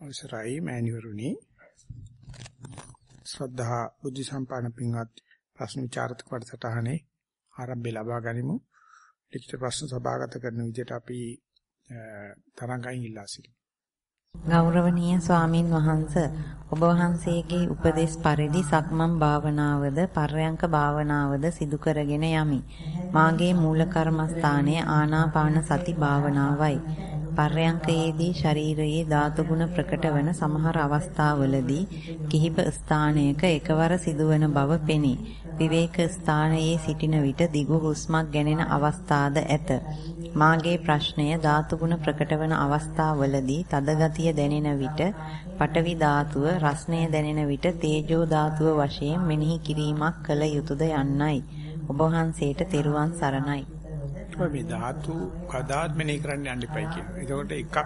අවසරයි මෑණිවරුනි ශ්‍රද්ධා බුද්ධ සම්පන්න පින්වත් ප්‍රශ්න විචාරක වැඩසටහනේ ආරම්භය ලබා ගනිමු ලිඛිත ප්‍රශ්න සභාගත කරන විදිහට අපි තරංගයෙන් ඉල්ලා සිටිමු ගෞරවනීය ස්වාමින් වහන්ස ඔබ වහන්සේගේ උපදේශ පරිදි සක්මන් භාවනාවද පර්යංක භාවනාවද සිදු කරගෙන යමි. මාගේ මූල කර්මස්ථානයේ ආනාපාන සති භාවනාවයි. පර්යංකයේදී ශරීරයේ ධාතු ගුණ ප්‍රකට වන සමහර අවස්ථාවලදී කිහිප ස්ථානයක එකවර සිදුවන බව පෙනේ. විවේක ස්ථානයේ සිටින විට දිගු හුස්මක් ගැනෙන අවස්ථාද ඇත. මාගේ ප්‍රශ්නය ධාතු ගුණ ප්‍රකට වන අවස්ථාවලදී තද ගතිය දැනෙන විට පඨවි ධාතුව රස්නය දැනෙන විට තේජෝ ධාතුව වශයෙන් මෙනෙහි කිරීමක් කළ යුතුයද යන්නයි. ඔබ වහන්සේට තෙරුවන් සරණයි. මේ ධාතු කදාත් මෙනෙහි කරන්න යන්න එපයි කියනවා. එතකොට එකක්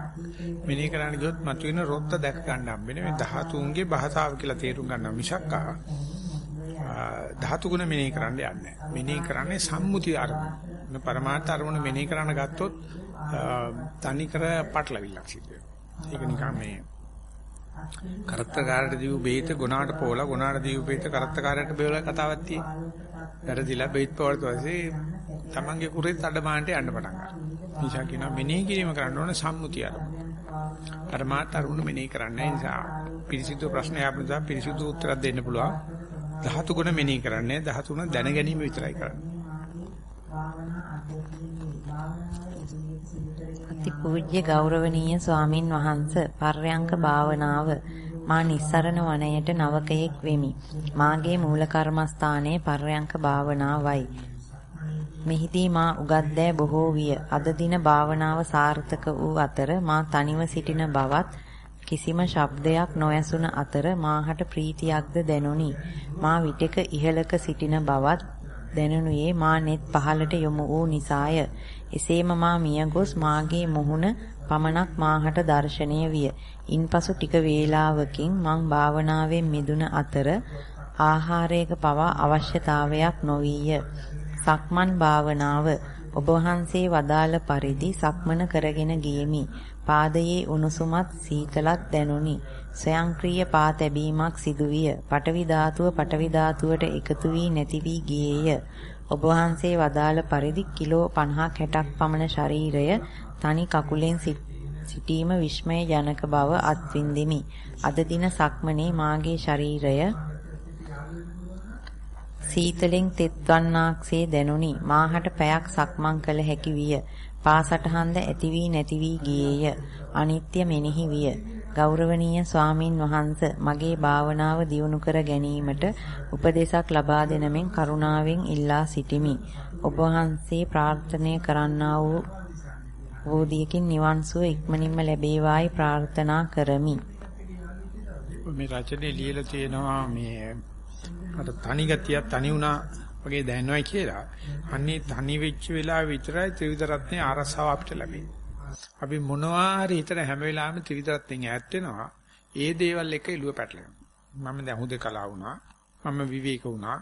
මෙනෙහි කරන්න ගියොත් මතුවෙන රොත්ත දැක ගන්න හම්බෙන්නේ මේ ධාතුන්ගේ භාෂාව කියලා තේරුම් ගන්නවා මිසක් ධාතු ගුණ මෙනෙහි කරන්න යන්නේ නැහැ. මෙනෙහි කරන්නේ සම්මුති අරමුණ. පරමාර්ථ අරමුණ මෙනෙහි කරන්න ගත්තොත් තනි කර පටලවිල්ලක් සිදු වෙනවා. ඒක නිකන් මේ කරත්තකාරට දීපු බේත ගුණාට පොවලා ගුණාට දීපු බේත කරත්තකාරට බෙවලා කතාවක් තියෙනවා. වැරදිලා බේත් පොවලට පස්සේ තමන්ගේ කුරෙත් අඩමාන්ට යන්න පටන් ගන්නවා. නිසා කියනවා මෙනෙහි කිරීම කරන්න ඕන සම්මුතිය අරමුණ. පරමාර්ථ අරමුණ මෙනෙහි කරන්න නිසා පිරිසිදු ප්‍රශ්නයක් අපිට පිරිසිදු උත්තරයක් දෙන්න පුළුවන්. ධාතු ගුණ මෙනෙහි කරන්නේ ධාතු ගුණ දැන ගැනීම විතරයි කරන්නේ. අතිපූජ්‍ය ගෞරවනීය ස්වාමින් වහන්ස පර්යංක භාවනාව මා නිස්සරණ වනයේට නවකයෙක් වෙමි. මාගේ මූල කර්මස්ථානයේ පර්යංක භාවනාවයි. මෙහිදී මා උගත් දෑ බොහෝ විය. අද දින භාවනාව සාර්ථක වූ අතර මා තනිව සිටින බවත් කිසිම ශබ්දයක් නොඇසුන අතර මාහට ප්‍රීතියක්ද දැනුනි. මා විටක ඉහළක සිටින බවත් දැනුනුයේ මා net පහළට යොමු වූ නිසාය. එසේම මා මියගොස් මාගේ මුහුණ පමණක් මාහට දැర్శණය විය. ඉන්පසු ටික වේලාවකින් මං භාවනාවෙන් මිදුන අතර ආහාරයක පවා අවශ්‍යතාවයක් නොවිය. සක්මන් භාවනාව ඔබ වහන්සේ වදාළ පරිදි සක්මන කරගෙන ගියෙමි. පාදයේ උණුසුමත් සීතලත් දැනුනි. ස්වයංක්‍රීය පා තැබීමක් සිදුවිය. පටවි ධාතුව පටවි ධාතුවට එකතු වී නැති වී ගියේය. ඔබ වහන්සේ වදාළ පරිදි කිලෝ 50ක් 60ක් පමණ ශරීරය තනි කකුලෙන් සිටීම විස්මය ජනක බව අත්විඳෙමි. අද දින සක්මනේ මාගේ ශරීරය සීතලෙන් තෙත්වන්නාක්සේ දැනුනි. මාහට පැයක් සක්මන් කළ හැකි විය. පාසටහන්ද ඇති වී නැති වී ගියේය. අනිත්‍ය මෙනෙහි විය. ගෞරවනීය ස්වාමින් වහන්ස මගේ භාවනාව දියුණු කර ගැනීමට උපදේශක් ලබා දෙන මෙන් කරුණාවෙන් ඉල්ලා සිටිමි. ඔබ වහන්සේ ප්‍රාර්ථනා කරන්නා වූ වෝදියකින් නිවන් සුව ඉක්මනින්ම ලැබේවායි ප්‍රාර්ථනා කරමි. මේ රචනයේ ලියලා තියෙනවා මේ අර තනි ගතිය තනි වුණා වගේ දැනනවයි කියලා. අන්නේ තනි වෙච්ච වෙලාව විතරයි ත්‍රිවිධ රත්නේ ආරසාව අපිට ලැබෙන්නේ. අපි මොනවා හරි හිතන හැම වෙලාවෙම ත්‍රිවිධ රත්නෙන් ඈත් වෙනවා. ඒ දේවල් එක එළුව පැටලෙනවා. මම දැන් හුදකලා වුණා. මම විවේක වුණා.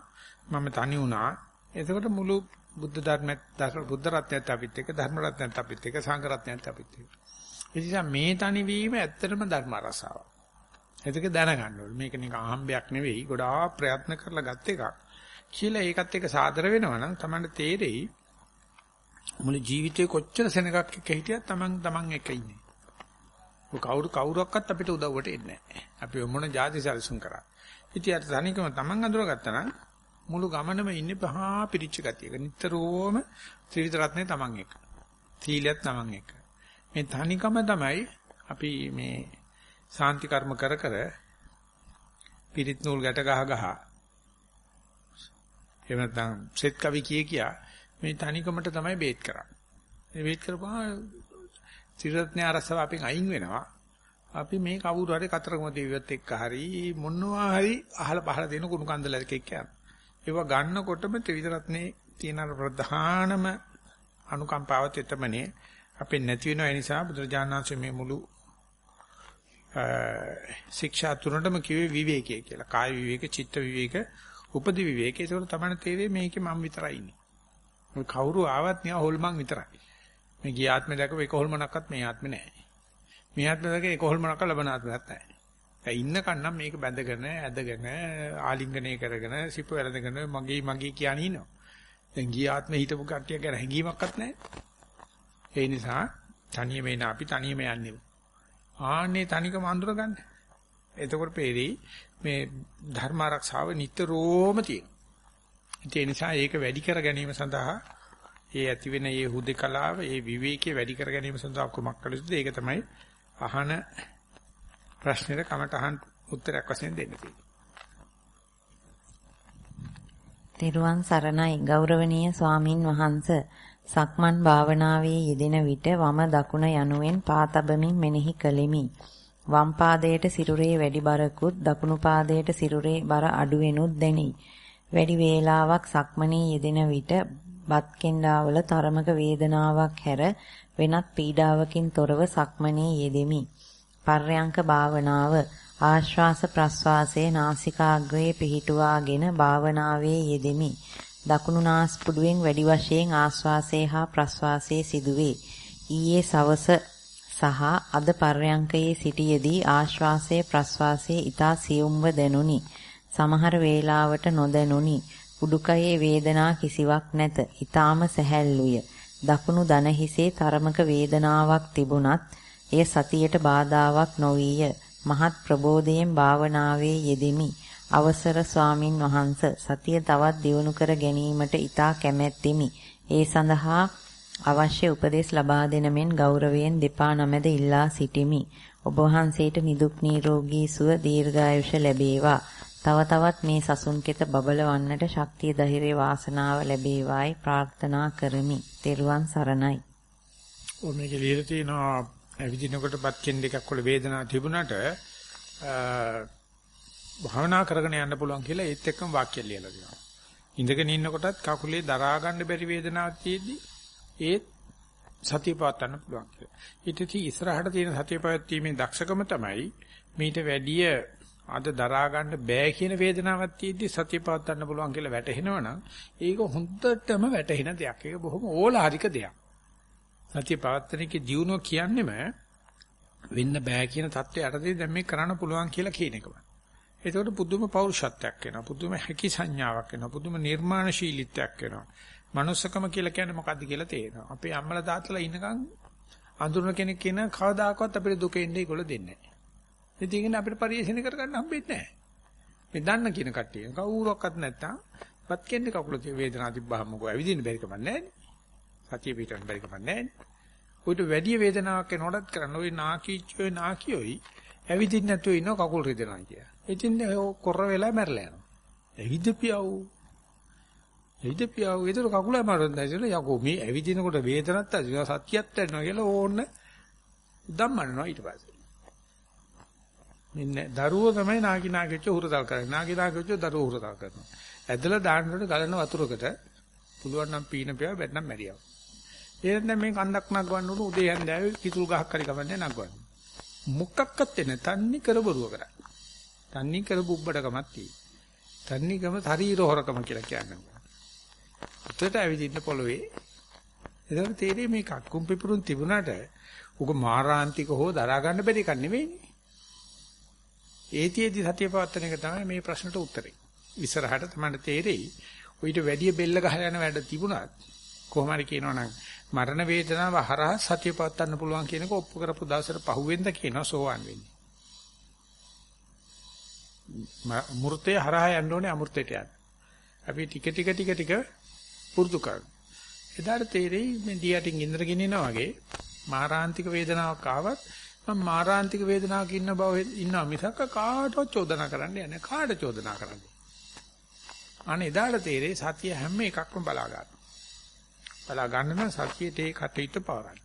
මම තනි වුණා. එතකොට මුළු බුද්ධ ධර්මයත් බුද්ධ රත්නයත් අපිත් එක්ක ධර්ම රත්නයත් අපිත් එක්ක සංඝ රත්නයත් අපිත් එක්ක. ඒ නිසා මේ තනි වීම ඇත්තටම ධර්ම රසාවක්. ඒක දැනගන්න ඕනේ. මේක නිකන් අහම්බයක් නෙවෙයි. ගොඩාක් ප්‍රයත්න කරලා ගත් එකක්. කියලා ඒකත් එක්ක සාදර වෙනවා නම් Tamanට තේරෙයි මුළු ජීවිතේ කොච්චර සෙනගක් එක්ක හිටියත් Taman Taman එක ඉන්නේ. ඔය කවුරු කවුරක්වත් අපිට උදව්වට එන්නේ නැහැ. අපි මොන જાති සැලසුම් කරා. ඉතින් අර තනිකම Taman අඳුරගත්තා නම් මුළු ගමනම ඉන්නේ පහා පිරිච්ච ගතියක. නිතරම ත්‍රිවිධ රත්නේ Taman එක. සීලියත් Taman එක. මේ තනිකම තමයි අපි මේ සාන්ති කර්ම කර කර පිරිත් නූල් ගැට ගහ ගහ එහෙම නැත්නම් සෙත් කවි කිය කියා මේ තනිකමට තමයි බේත් කරන්නේ. මේ බේත් කරපුවා ත්‍රිරත්න අරසව අපෙන් අයින් වෙනවා. අපි මේ කවුරු හරි කතරගම දෙවියොත් එක්ක හරි මොනවා හරි අහල පහල දෙන කුණු කන්දලක එක්ක යනවා. ඒවා ගන්නකොටම ත්‍රිවිධ රත්නේ තියෙන ප්‍රධානම අනුකම්පාව තෙතමනේ අපේ නැති වෙන නිසා බුදුරජාණන් වහන්සේ මේ මුළු ශික්ෂා තුනටම කිව්වේ විවේකය කියලා. කාය විවේක, චිත්ත විවේක, උපදි විවේක. ඒක තමයි තේරෙන්නේ මේකේ මම විතරයි ඉන්නේ. මොකද කවුරු ආවත් නිකන් හොල්මන් විතරයි. මේ ගිය ආත්මේ දැකපු එක හොල්මනක්වත් මේ ආත්මේ නැහැ. මේ ආත්මයක ඒක හොල්මනක් ලබන ආත්මයක් නැහැ. ඒ ඉන්න කන්නම් මේක බැඳගෙන ඇදගෙන ආලිංගනය කරගෙන සිප වැළඳගෙන මගේ මගේ කියන ඉනවා. දැන් ගිය ආත්මේ හිටපු කට්ටිය ගැන හැඟීමක්වත් නැහැ. ඒ නිසා තනියම එන අපි තනියම යන්නේ. ආන්නේ තනිකම අඳුර ගන්න. එතකොට පේරි මේ ධර්ම ආරක්ෂාව නිතරම තියෙනවා. ඒ නිසා ඒක වැඩි කර ගැනීම සඳහා ඒ ඇති වෙන මේ හුදකලාව, ඒ විවේකයේ වැඩි කර ගැනීම සඳහා කුමක් කළ යුතුද? ඒක තමයි අහන ප්‍රශ්නෙට කමටහන් උත්තරයක් වශයෙන් දෙන්න තියෙන්නේ. තෙරුවන් සරණයි ගෞරවනීය ස්වාමින් වහන්ස සක්මන් භාවනාවේ යෙදෙන විට වම දකුණ යනුවෙන් පාතබමින් මෙනෙහි කළෙමි. වම් පාදයට සිරුරේ වැඩි බරකුත් දකුණු පාදයට සිරුරේ බර අඩු වෙනුත් දැනේ. වැඩි වේලාවක් සක්මනේ යෙදෙන විට බත් කෙන්ඩාවල තරමක වේදනාවක් හැර වෙනත් පීඩාවකින් තොරව සක්මනේ යෙදෙමි. පර්යංක භාවනාව ආශ්වාස ප්‍රශ්වාසයේ නාසිකාග්‍රයේ පිහිටුවාගෙන භාවනාවේ යෙදෙමි. දකුණු නාස්පුඩුවෙන් වැඩි වශයෙන් ආශ්වාසයේ හා ප්‍රශ්වාසයේ සිදුවේ. ඊයේ සවස සහ අද පර්යංකයේ සිටියේදී ආශ්වාසයේ ප්‍රශ්වාසයේ ඊතා සියුම්ව දැනුනි. සමහර වේලාවට නොදැනුනි. උඩුකයේ වේදනා කිසිවක් නැත. ඊ타ම සැහැල්ලුය. දකුණු දන හිසේ තරමක වේදනාවක් තිබුණත් එය සතියට බාධාවක් නොවිය. මහත් ප්‍රබෝධයෙන් භාවනාවේ යෙදෙමි. අවසර ස්වාමින් වහන්ස සතිය තවත් දියුණු කර ගැනීමට ඊතා කැමැත්තෙමි. ඒ සඳහා අවශ්‍ය උපදෙස් ලබා දෙන මෙන් ගෞරවයෙන් දෙපා නමැද ඉල්ලා සිටිමි. ඔබ වහන්සේට නිදුක් නිරෝගී සුව දීර්ඝායුෂ ලැබේවා. තව තවත් මේ සසුන් කෙත බබලවන්නට ශක්තිය ධෛර්ය වාසනාව ලැබේවායි ප්‍රාර්ථනා කරමි. ත්වන් සරණයි. ඔය මේකේ ලියලා තියෙනවා ඇවිදිනකොට බත් කෙන් දෙකක් වල වේදනාවක් තිබුණාට භාවනා කරගෙන යන්න පුළුවන් කියලා ඒත් එක්කම වාක්‍ය ලියලා දෙනවා. ඉඳගෙන ඉන්නකොටත් කකුලේ දරා ගන්න බැරි වේදනාවක් තියෙද්දි ඒත් සතිය පවත්වන්න පුළුවන් කියලා. ඊට ඉතින් ඉස්සරහට තියෙන සතිය පවත්වීමේ දක්ෂකම තමයි මීට වැඩිය අද දරා ගන්න බෑ කියන වේදනාවක් තියෙද්දි සතිය පවත්වන්න පුළුවන් කියලා වැටහෙනවනම් ඒක හොඳටම වැටහෙන දෙයක්. ඒක බොහොම ඕලාරික දෙයක්. සතිය පවත්වන එකේ දියුණුව කියන්නේම වෙන්න බෑ කියන தත්ත්වය යටතේ දැන් මේ කරන්න පුළුවන් කියලා කියන එකමයි. ඒකට පුදුම පෞරුෂත්වයක් එනවා. පුදුම හැකි සංඥාවක් එනවා. පුදුම නිර්මාණශීලීත්වයක් එනවා. manussකම කියලා කියන්නේ මොකද්ද කියලා තේරෙනවා. අපේ අම්මලා තාත්තලා ඉන්නකන් අඳුරන කෙනෙක් කියන කවදාකවත් අපිට දුක එන්නේ ඒගොල්ලෝ දෙන්නේ නැහැ. ඉතින් අපිට පරිශීලනය කරගන්න හම්බෙන්නේ නැහැ. මේ දන්න කියන කට්ටිය කවුරක්වත් නැත්තම් පත් කෙන්නේ කකුල වේදනාව තිබ්බහම මොකෝ ඇවිදින්න බැරි කමක් නැහැ. සතිය පිටවෙන්න බැරි කමක් නැහැ. උඩ වැඩි වේදනාවක් එනකොටත් කරන්න ওই නාකීච්චෝයි නාකියෝයි ඇවිදින්න නැතුව ඉන්න කකුල් රිදෙනවා කිය. ඉතින් කොර වෙලා මැරලා යනවා. ඇවිදපියව. ඇවිදපියව ඒතර කකුල අමාරුවෙන් දැයිසල යකෝ මේ ඇවිදිනකොට වේදනක් ඇති සතියක් වෙනවා කියලා ඕන්න ධම්මනවා ඊට පස්සේ. මෙන්න දරුවෝ තමයි නාකි නාකිච්ච හුරතල් කරන්නේ. නාකි නාකිච්ච දරුවෝ හුරතල් කරනවා. ඇදලා දාන්නකොට ගලන වතුරකට පුළුවන් නම් පීන පෙව බැත්නම් මැරියව. ඒ නැත්නම් මේ කන්දක් නගවන්න උඩ උදේ හන්දෑවේ කිතුල් ගහක් හරි කවන්නේ නගවන්න. මොකක්වත් නැහැ. තන්නේ කර බරුව කරා. තන්නේ කර බුබ්බඩකමක් තියෙයි. තන්නේ කම ශරීර හොරකම කියලා කියන්නේ. උතට ඇවිදින්න පොළවේ. ඒකට තේරෙන්නේ මේ කක්කුම් පිපුරුන් තිබුණාට උග මාරාන්තික හෝ දරා ගන්න බැරි එකක් නෙවෙයිනේ. ඒතියෙදි සතිය පවත්තන එක තමයි මේ ප්‍රශ්නට උත්තරේ. ඉස්සරහට තමයි තේරෙයි. ඔయిత වැඩි බෙල්ල ගහලා යන වැඩ තිබුණත් කොහොම හරි කියනවනම් මරණ වේදනාව හරහා සතිය පවත්වන්න පුළුවන් කියන එක ඔප්පු කරපු දවසට පහුවෙන්ද කියනවා සෝවන් වෙන්නේ. මූර්තේ හරහා යන්න ඕනේ අමෘතයට යන්න. අපි ටික ටික ටික ටික පුරුදු කරනවා. එදාට තේරෙයි මේ දියටින් ඉන්ද්‍ර ගෙනිනා වගේ මාරාන්තික වේදනාවක් ආවත් මම මාරාන්තික වේදනාවක ඉන්න බව ඉන්නවා මිසක් කාටවත් චෝදනා කරන්න යන්නේ කාට චෝදනා කරන්නේ. අනේ එදාට තේරෙයි සතිය හැම එකක්ම බලා ගන්න. බලා ගන්න නම් සතියට ඒ කටයුත්ත පවරන්න.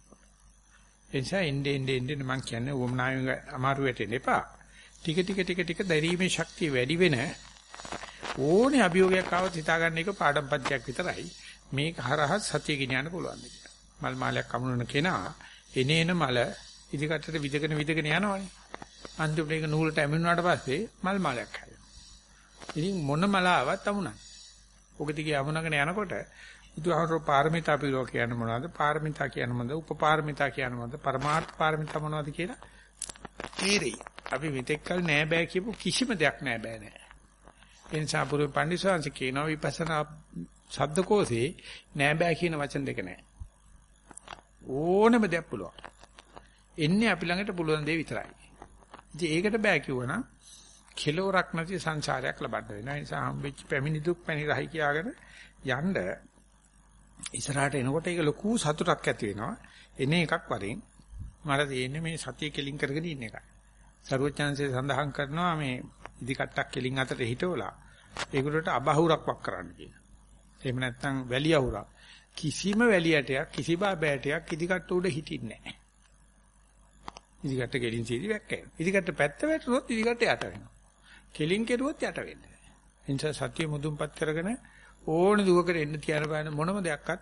ඒ නිසා එන්නේ එන්නේ එන්නේ මම කියන්නේ වමනාවෙන් අමාරු වෙටෙන්න එපා. ටික ටික ටික ටික දැරීමේ ශක්තිය වැඩි වෙන ඕනේ අභියෝගයක් ආවොත් හිතාගන්න එක පාඩම් පන්තියක් විතරයි. මේක හරහා සතිය ගෙනියන්න පුළුවන් කියලා. මල් මාලයක් කමුනන කෙනා එනේන මල ඉදිකටට විදගෙන විදගෙන යනවනේ. අන්තිමට ඒක නූලට ඇමිනුනාට පස්සේ මල් මාලයක් හැදෙනවා. ඉතින් මොන මල ආවත් අමුණයි. ඔක දිගේ අමුණගෙන යනකොට බුදුහාමරෝ පාරමිතා පිළිවෙල කියන්නේ මොනවද? පාරමිතා කියන්නේ මොනවද? උපපාරමිතා කියන්නේ මොනවද? පරමාර්ථ පාරමිතා මොනවද කියලා තීරෙයි. අපි මෙතෙක්කල් නෑ බෑ කියපු කිසිම දෙයක් නෑ බෑ නෑ. ඒ නිසා පුරු පඬිස්සංශ කියනවා විපස්සනා ශබ්දකෝසේ නෑ බෑ කියන වචන දෙක නෑ. ඕනෙම දෙයක් පුළුවන්. එන්නේ අපි ළඟට පුළුවන් දේ විතරයි. ඉතින් ඒකට බෑ කිව්වනම් කෙලවරක් නැති සංසාරයක් ලබන්න වෙනවා. ඒ නිසා හම්බෙච්ච පැමිණි දුක් පැණි රහයි කියාගෙන යන්න ඉස්සරහට එනකොට ඒක ලොකු සතුටක් ඇති වෙනවා. එන එකක් වරින් මට තියෙන්නේ මේ සතිය කෙලින් කරගෙන ඉන්න එකයි. සරුවචාන්සේ සඳහන් කරනවා මේ ඉදි කට්ටක් කෙලින් අතට හිටවලා ඒකට අබහුරක් වක් කරන්න කියන. එහෙම නැත්නම් වැලි අහුරක්. කිසිම වැලියටයක් කිසි බාබෑටයක් ඉදි කට්ට උඩ හිටින්නේ නැහැ. ඉදි කට්ට කෙලින් සීදි වැක්කේ. ඉදි කට්ට පැත්ත වැටුනොත් ඉදි කට්ට යට වෙනවා. කෙලින් කෙරුවොත් යට වෙන්නේ. එනිසා සතිය මුදුන්පත් කරගෙන ඕන දුවකට එන්න තියන බෑන මොනම දෙයක්වත්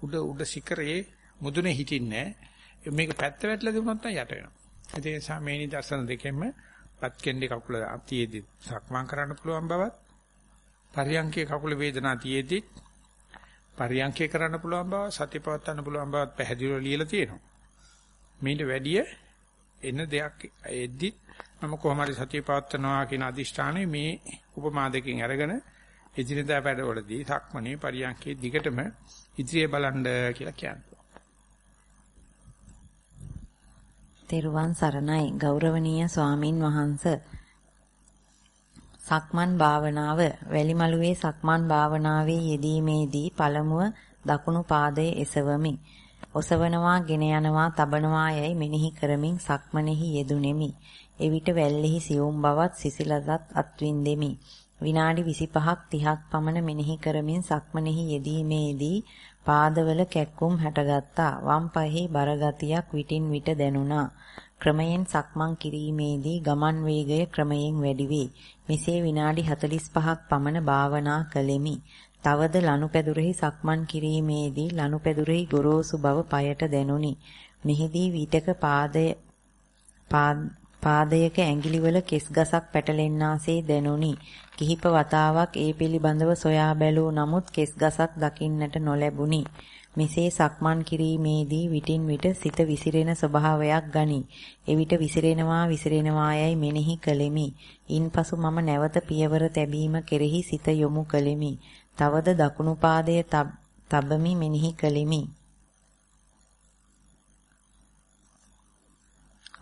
උඩ උඩ සිකරේ මුදුනේ හිටින්නේ නැහැ. මේක පැත්ත වැටලා දුන්නොත් නම් යට වෙනවා. ඒ නිසා මේ නිදර්ශන දෙකෙන්ම පත් කෙන්ඩේ කකුල තියේදී සක්මන් කරන්න පුළුවන් බවත් පරියංකේ කකුල වේදනා තියේදී පරියංකේ කරන්න පුළුවන් බව සතිය පවත්වන්න පුළුවන් බවත් පැහැදිලිව ලියලා තියෙනවා. මේට වැඩිය එන දෙයක් එද්දි මම කොහොම හරි සතිය පවත්වනවා කියන අදිෂ්ඨානය මේ උපමා දෙකෙන් අරගෙන එදිනදා වැඩවලදී සක්මණේ පරියංකේ දිගටම ඉදිරිය බලන්න කියලා කියනවා. තෙරුවන් සරණයි ගෞරවනීය ස්වාමින් වහන්ස සක්මන් භාවනාව වැලිමලුවේ සක්මන් භාවනාවේ යෙදීමේදී පළමුව දකුණු පාදයේ එසවමි. ඔසවනවා, ගෙන යනවා, තබනවා යයි මෙනෙහි කරමින් සක්මනේහි යෙදුණෙමි. එවිට වැල්ලෙහි සියුම් බවත් සිසිලසත් අත්විඳෙමි. විනාඩි 25ක් 30ක් පමණ මෙනෙහි කරමින් සක්මනේහි යෙදීමේදී පාදවල කැක්කුම් හැටගත්තා. වම් පායෙහි බර ගතියක් විටින් විට දැනුණා. ක්‍රමයෙන් සක්මන් කිරීමේදී ගමන් වේගය ක්‍රමයෙන් වැඩි වේ. මෙසේ විනාඩි 45ක් පමණ භාවනා කළෙමි. තවද ලනුපැදුරෙහි සක්මන් කිරීමේදී ලනුපැදුරෙහි ගොරෝසු බව পায়ට දැනුනි. මෙහිදී විටක පාදය පාදයක ඇඟිලිවල කෙස් ගසක් පැටලෙන්නාසේ දැනුනි. කිහිප වතාවක් ඒ පිළිබඳව සොයා බැලූ නමුත් කෙස් ගසක් දකින්නට නොලැබුණි. මෙසේ සක්මන් කිරීමේදී විටින් විට සිත විසිරෙන ස්වභාවයක් ගනී. එවිට විසිරෙනවා විසිරෙනවා යයි මෙනෙහි කළෙමි. ඉන්පසු මම නැවත පියවර තැබීම කෙරෙහි සිත යොමු කළෙමි. තවද දකුණු පාදයේ තබමි මෙනෙහි කළෙමි.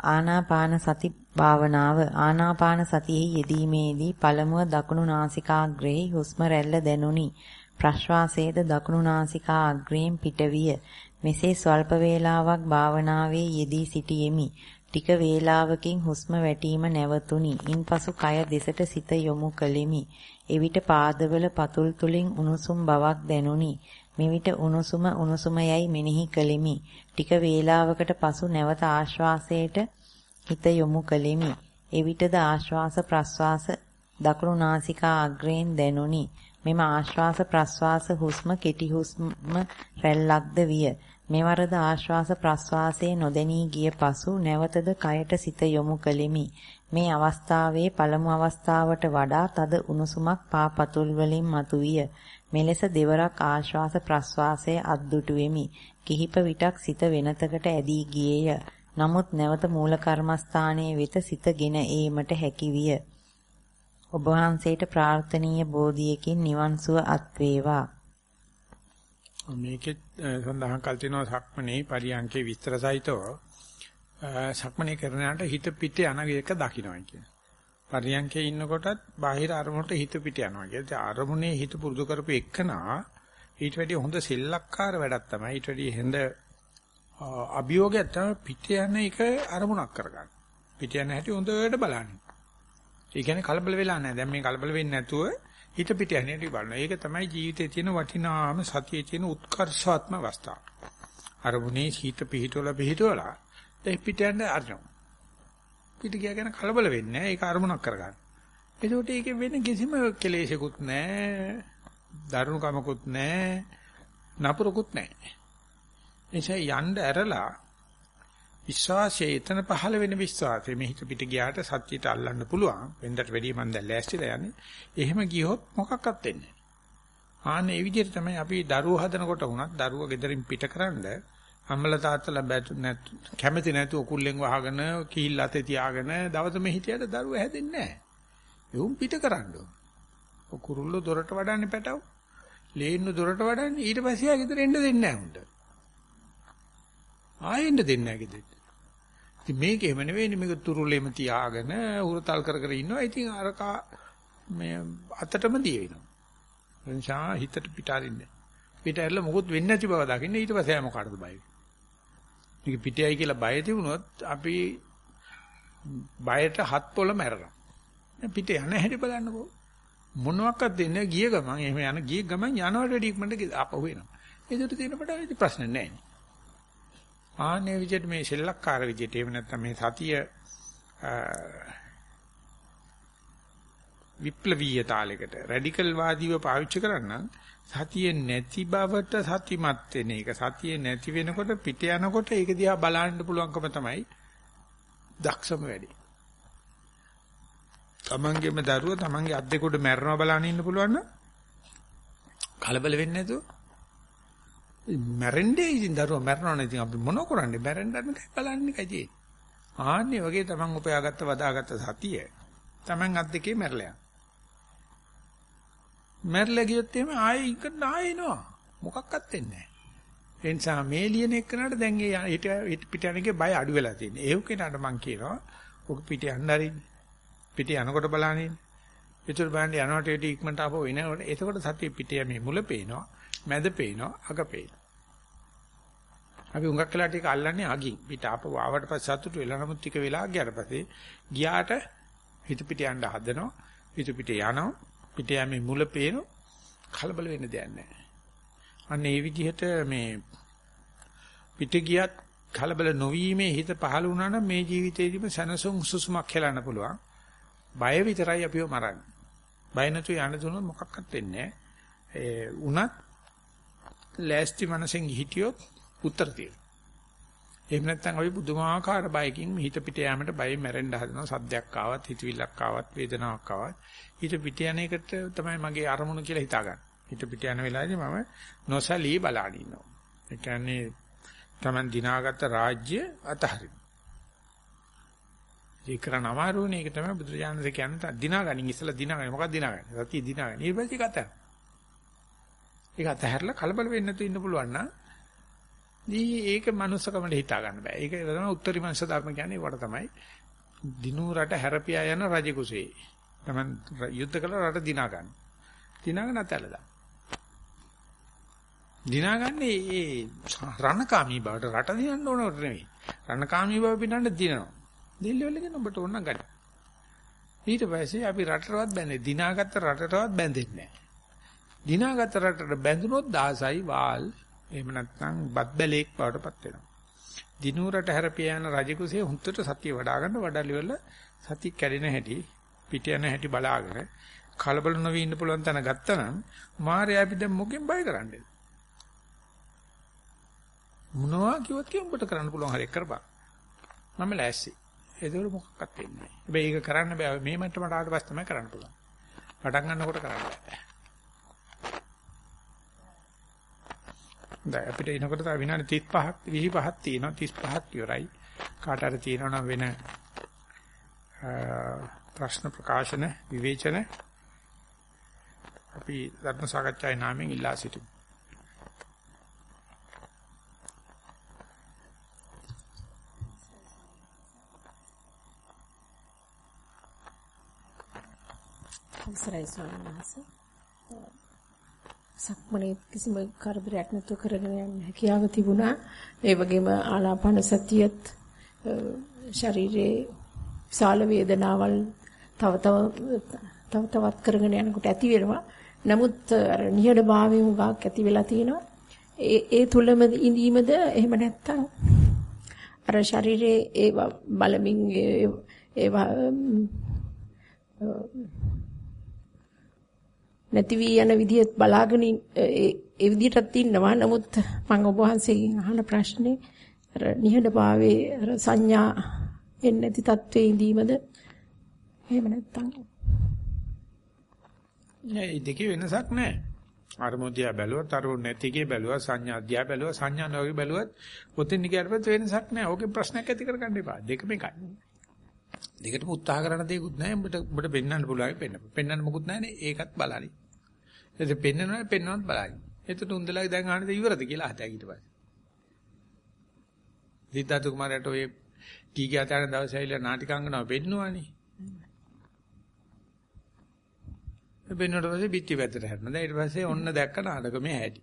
ආනාපාන සති භාවනාව ආනාපාන සතියෙහි යෙදීමේදී පළමුව දකුණු නාසිකාග්‍රේ හුස්ම රැල්ල දැනුනි. ප්‍රශ්වාසයේද දකුණු නාසිකා අග්‍රයෙන් පිටවිය. මෙසේ ස්වල්ප වේලාවක් භාවනාවේ යෙදී සිටියෙමි. ටික වේලාවකින් හුස්ම වැටීම නැවතුණි ඉන්පසු කය දෙසට සිත යොමු කළෙමි. එවිට පාදවල පතුල් තුලින් උණුසුම් බවක් දැනුනි. මෙවිට උණුසුම උණුසුම යයි මෙනෙහි කළෙමි. ටික වේලාවකට පසු නැවත ආශ්වාසයට හිත යොමු කළෙමි. එවිටද ආශ්වාස ප්‍රශ්වාස දකුණු නාසිකා අග්‍රයෙන් දැනුනි. මෙම ආශ්වාස ප්‍රශ්වාස හුස්ම කෙටි හුස්ම රැල්ලක්ද විය. මෙවරද ආශ්වාස ප්‍රශ්වාසයේ නොදැනී ගිය පසු නැවතද කයට සිත යොමු කළෙමි. මේ අවස්ථාවේ පළමු අවස්ථාවට වඩා තද උණුසුමක් පා පතුල් වලින් මතුවිය. මෙලෙස දෙවරක් ආශ්වාස ප්‍රශ්වාසයේ අද්දුටු වෙමි. කිහිප විටක් සිත වෙනතකට ඇදී ගියේය. නමුත් නැවත මූල කර්මස්ථානයේ වෙත සිතගෙන ඒමට හැකි විය. ඔබ වහන්සේට ප්‍රාර්ථනීය බෝධියකින් නිවන් සුව අත් වේවා. මේකෙත් සඳහන් කල් තියෙනවා සක්මනේ පරියන්කේ විස්තර සහිතව සක්මනේ කරනාට හිත පිට යන එක දකින්නයි කියන්නේ. පරියන්කේ ඉන්නකොටත් බාහිර අරමුණට හිත පිට යනවා. කියන්නේ අරමුණේ හිත පුරුදු කරපු එකනා ඊට වැඩිය හොඳ සෙල්ලක්කාර වැඩක් තමයි. ඊට වැඩිය හොඳ අභියෝගයක් තමයි පිට යන එක අරමුණක් කරගන්න. පිට යන හැටි හොඳට බලන්න. ඒ කියන්නේ කලබල වෙලා නැහැ. දැන් මේ කලබල වෙන්නේ නැතුව හිත පිට යන හැටි බලනවා. ඒක තමයි ජීවිතයේ තියෙන වටිනාම සතියේ තියෙන උත්කර්ෂාත්ම අවස්ථාව. අරමුණේ හිත පිහිටවල පිහිටවලා දැන් පිට යන අරමුණ. පිට ගියා ගැන කලබල වෙන්නේ නැහැ. ඒක අරමුණක් කරගන්න. ඒකට ඒකේ වෙන කිසිම කෙලෙසකුත් නැහැ. දරුණුකමකුත් නැහැ. නපුරකුත් නැහැ. එනිසා යන්න ඇරලා විශ්වාසයේ එතන පහළ වෙන විශ්වාසය මේ හිත පිට ගියාට සත්‍යයට අල්ලන්න පුළුවන්. වෙනදට වැඩිය මම දැන් ලෑස්තිලා යන්නේ. එහෙම ගියොත් මොකක්වත් වෙන්නේ නැහැ. ආන්නේ මේ විදිහට තමයි අපි දරුවෝ හදනකොට වුණත් දරුවෝ gederin පිටකරනද අම්මලා තාත්තලා බැතු නැතු කැමති නැතු කුල්ලෙන් වහගෙන කීල් අතේ තියාගෙන දවසම හිටියට දරුවා හැදෙන්නේ නැහැ. එවුන් පිට කරන්න ඕන. කුරුල්ලෝ දොරට වඩන්නේ පැටව. ලේන්නු දොරට වඩන්නේ ඊට පස්සේ ආ ගෙදර එන්න දෙන්නේ නැහැ උන්ට. ආයෙන්න දෙන්නේ නැහැ ගෙදරට. ඉතින් මේක එහෙම නෙවෙයි මේක තුරුලෙම තියාගෙන උරතල් කර කර ඉන්නවා. ඉතින් අරකා මේ අතටම දිය වෙනවා. එනිසා හිතට පිට අරින්නේ. පිට ඇරලා මොකොත් වෙන්නේ නැති බව දකින්න ඊට පස්සේ මොකටද බය මේක පිටයයි කියලා බය තිබුණොත් අපි බයට හත් පොළ මැරෙනවා. පිට යන හැටි බලන්නකෝ. මොනවාක්වත් දෙන්නේ ගිය ගමන් එහෙම යන ගිය ගමන් යනවට වැඩි ඉක්මනට ආපහු එනවා. ඒකට තියෙන කොට ප්‍රශ්න නැහැ. ආනේ විදිහට මේ සෙල්ලක්කාර විදිහට එහෙම නැත්නම් මේ සතිය විප්ලවීය තාලයකට රැඩිකල් වාදීව පාවිච්චි කරන්න සතිය නැති බවට සතිමත් වෙන එක සතිය නැති වෙනකොට පිට යනකොට ඒක දිහා බලන්න පුළුවන්කම තමයි දක්ෂම වැඩි. තමන්ගේම දරුව තමන්ගේ අත් දෙකට මැරනවා බලන්න ඉන්න පුළුවන් නම් කලබල වෙන්නේ නැතුව මැරෙන්නේ ඉතින් දරුවා මැරෙනවා නම් ඉතින් අපි මොන කරන්නේ මැරෙන්න නම් බලන්න එකයි තියෙන්නේ. ආන්නේ වගේ තමන් උපයාගත්ත වදාගත්ත සතිය තමන් අත් දෙකේ මැරලා යනවා. මැරලා ගියොත් එහෙම ආයෙ ඉක්කට ආයෙ එනවා. මොකක්වත් වෙන්නේ නැහැ. ඒ නිසා මේ ලියන එක්කනට දැන් ඒ හිට පිට යනකේ බය අඩු වෙලා තියෙනවා. ඒව කෙනාට මං කියනවා ඔක පිට යන්න හරින්න. පිට යනකොට බලන්නේ. ඒතර බලන්නේ යනකොට ඒටි ඉක්මනට ආපහු එනකොට එතකොට සතිය පිට යමේ මුල පේනවා, මැද පේනවා, අග පේනවා. අපි උඟක් කළා ටික අල්ලන්නේ අගින්. පිට ආපහු ආවට පස්සේ සතුටු වෙලා නමුත් ටික වෙලා ගියාට පස්සේ ගියාට හිත පිට යන්න හදනවා. හිත පිට යනවා. පිට යමේ මුල පේන කලබල වෙන්න දෙයක් නැහැ. අන්න ඒ විදිහට මේ පිට ගියත් කලබල නොවීමේ හිත පහළ වුණා නම් මේ ජීවිතේදීම සනසුන් සුසුමක් හෙලන්න පුළුවන්. බය විතරයි අපිව මරන්නේ. බය නැතු යන්න දුන්නොත් මොකක්වත් වෙන්නේ නැහැ. ඒ උනත් ලෑස්ති මනසෙන් හිටියොත් උත්තර තියෙනවා. එහෙම නැත්නම් අපි බුදුමාකාර බයකින් හිත පිට යෑමට බයෙන් මැරෙන්න හදනවා. සද්දයක් ආවත්, හිතවිල්ලක් ආවත්, වේදනාවක් ආවත් හිත පිට යන එකට තමයි මගේ අරමුණ කියලා හිතාගන්න. හිත පිට යන වෙලාවේදී මම නොසලී බලන ඉන්නවා. ඒ කියන්නේ Taman දිනාගත්ත රාජ්‍ය අතහරින. ඒක කරන අමාරුනේ ඒක තමයි බුදුරජාණන් කියන්නේ දිනාගනින් ඉස්සලා දිනාගන්න. මොකක්ද දිනාගන්නේ? සතිය දිනාගන්න. ඊට පස්සේ කතා. ඒක අතහැරලා කලබල වෙන්න තු ඉන්න පුළුවන් නම් දී ඒක මනුස්සකමට හිතා ගන්න බෑ. ඒක තමයි උත්තරී මනුස්ස ධර්ම කියන්නේ ඒකට තමයි. දිනු රට හැරපියා යන රජ කුසේ. තමන් යුද්ධ කළ රට දිනා ගන්න. දිනාගෙන අතැලලා. දිනාගන්නේ ඒ රණකාමී බවට රට දිනන්න ඕනවට නෙවෙයි. රණකාමී බව පිටන්න දිනනවා. දිල්ලවලගෙන ඔබට ඕන ගන්න. ඊට පස්සේ අපි රටටවත් බැඳෙන්නේ දිනාගත්ත රටටවත් බැඳෙන්නේ නැහැ. දිනාගත්ත රටට බැඳුනොත් දාසයි වාල් එහෙම නැත්නම් බත් බැලේක් බවටපත් වෙනවා. දිනුරට හැරපිය යන රජකුසේ හුත්තට සතිය වඩා ගන්න වඩාලිවල සති කැඩෙන හැටි පිට යන හැටි බලාගෙන කලබල නොවී ඉන්න පුළුවන් තැන ගත්තනම් මාර්යා අපි දැන් මොකෙන් බය කරන්නේ? මොනවා කිව්වත් කිය උඹට කරන්න පුළුවන් හරිය කරපන්. මම ලෑස්ති. ඒකවල මොකක්වත් වෙන්නේ නැහැ. හැබැයි ඒක කරන්න බෑ. මේ මට්ටමට ආවට පස්සේ තමයි කරන්න පුළුවන්. පටන් ගන්නකොට කරන්න බෑ. දැන් අපිට එනකොට තව විනාඩි 35ක් 25ක් තියෙනවා 35ක් ඉවරයි. කාට හරි තියෙනවා නම් වෙන ප්‍රශ්න ප්‍රකාශන විවේචන අපි ධර්ම සාකච්ඡාවේ නාමයෙන් ඉල්ලා සිටිමු. අවසරයි ස්වාමීන් වහන්සේ. සක්මනේ කිසිම කරදරයක් නැතුව කරගෙන යන්න හැකියාව තිබුණා. ඒ වගේම ආනාපාන සතියත් ශරීරයේ විශාල වේදනාවල් තව තව තව තවත් කරගෙන යනකොට ඇති වෙනවා. නමුත් අර නිහඬ භාවය උගක් ඇති වෙලා තියෙනවා. ඒ ඒ තුලම ඉඳීමද එහෙම නැත්තම් අර ශරීරයේ ඒ බලමින් ඒවා නැති වී යන විදිහත් බලාගෙන ඒ විදිහටත් ඉන්නවා. නමුත් මම ඔබ වහන්සේගෙන් අහන ප්‍රශ්නේ අර නිහඬභාවයේ අර සංඥා එන්නේ නැති තත්වයේ ඉඳීමද එහෙම නැත්නම් නෑ ඒ දෙකේ වෙනසක් නෑ. අරමුදියා බැලුවත් අරමුණ නැතිකේ බැලුවා සංඥා අධ්‍යා බැලුවා සංඥා නොවි බැලුවත් ඔතෙන් නිකරපත් වෙනසක් නැහැ. ඕකේ ප්‍රශ්නයක් ඇති කරගන්න එපා. දෙකම එකයි. දෙකටම උත්සාහ කරන දේකුත් නැහැ. උඹට උඹට පෙන්වන්න පුළුවන් පෙන්න. පෙන්වන්න මොකුත් නැහැනේ. ඒකත් බලන්න. එතෙ පෙන්වනවා පෙන්වන්නත් බලන්න. එතකොට උන්දලගේ දැන් ආනද ඉවරද කියලා අහතයි ඊට පස්සේ. සිද්ධාර්ථ කුමාරයාට ඔය කී ගියාතන දවසේ ඇවිල්ලා නාටිකාංගනාව පෙන්නුවානේ. බෙන්නට පස්සේ පිටි පැත්තට හැරෙනවා. දැන් ඊට පස්සේ ඔන්න දැක්ක නාටකමේ හැටි.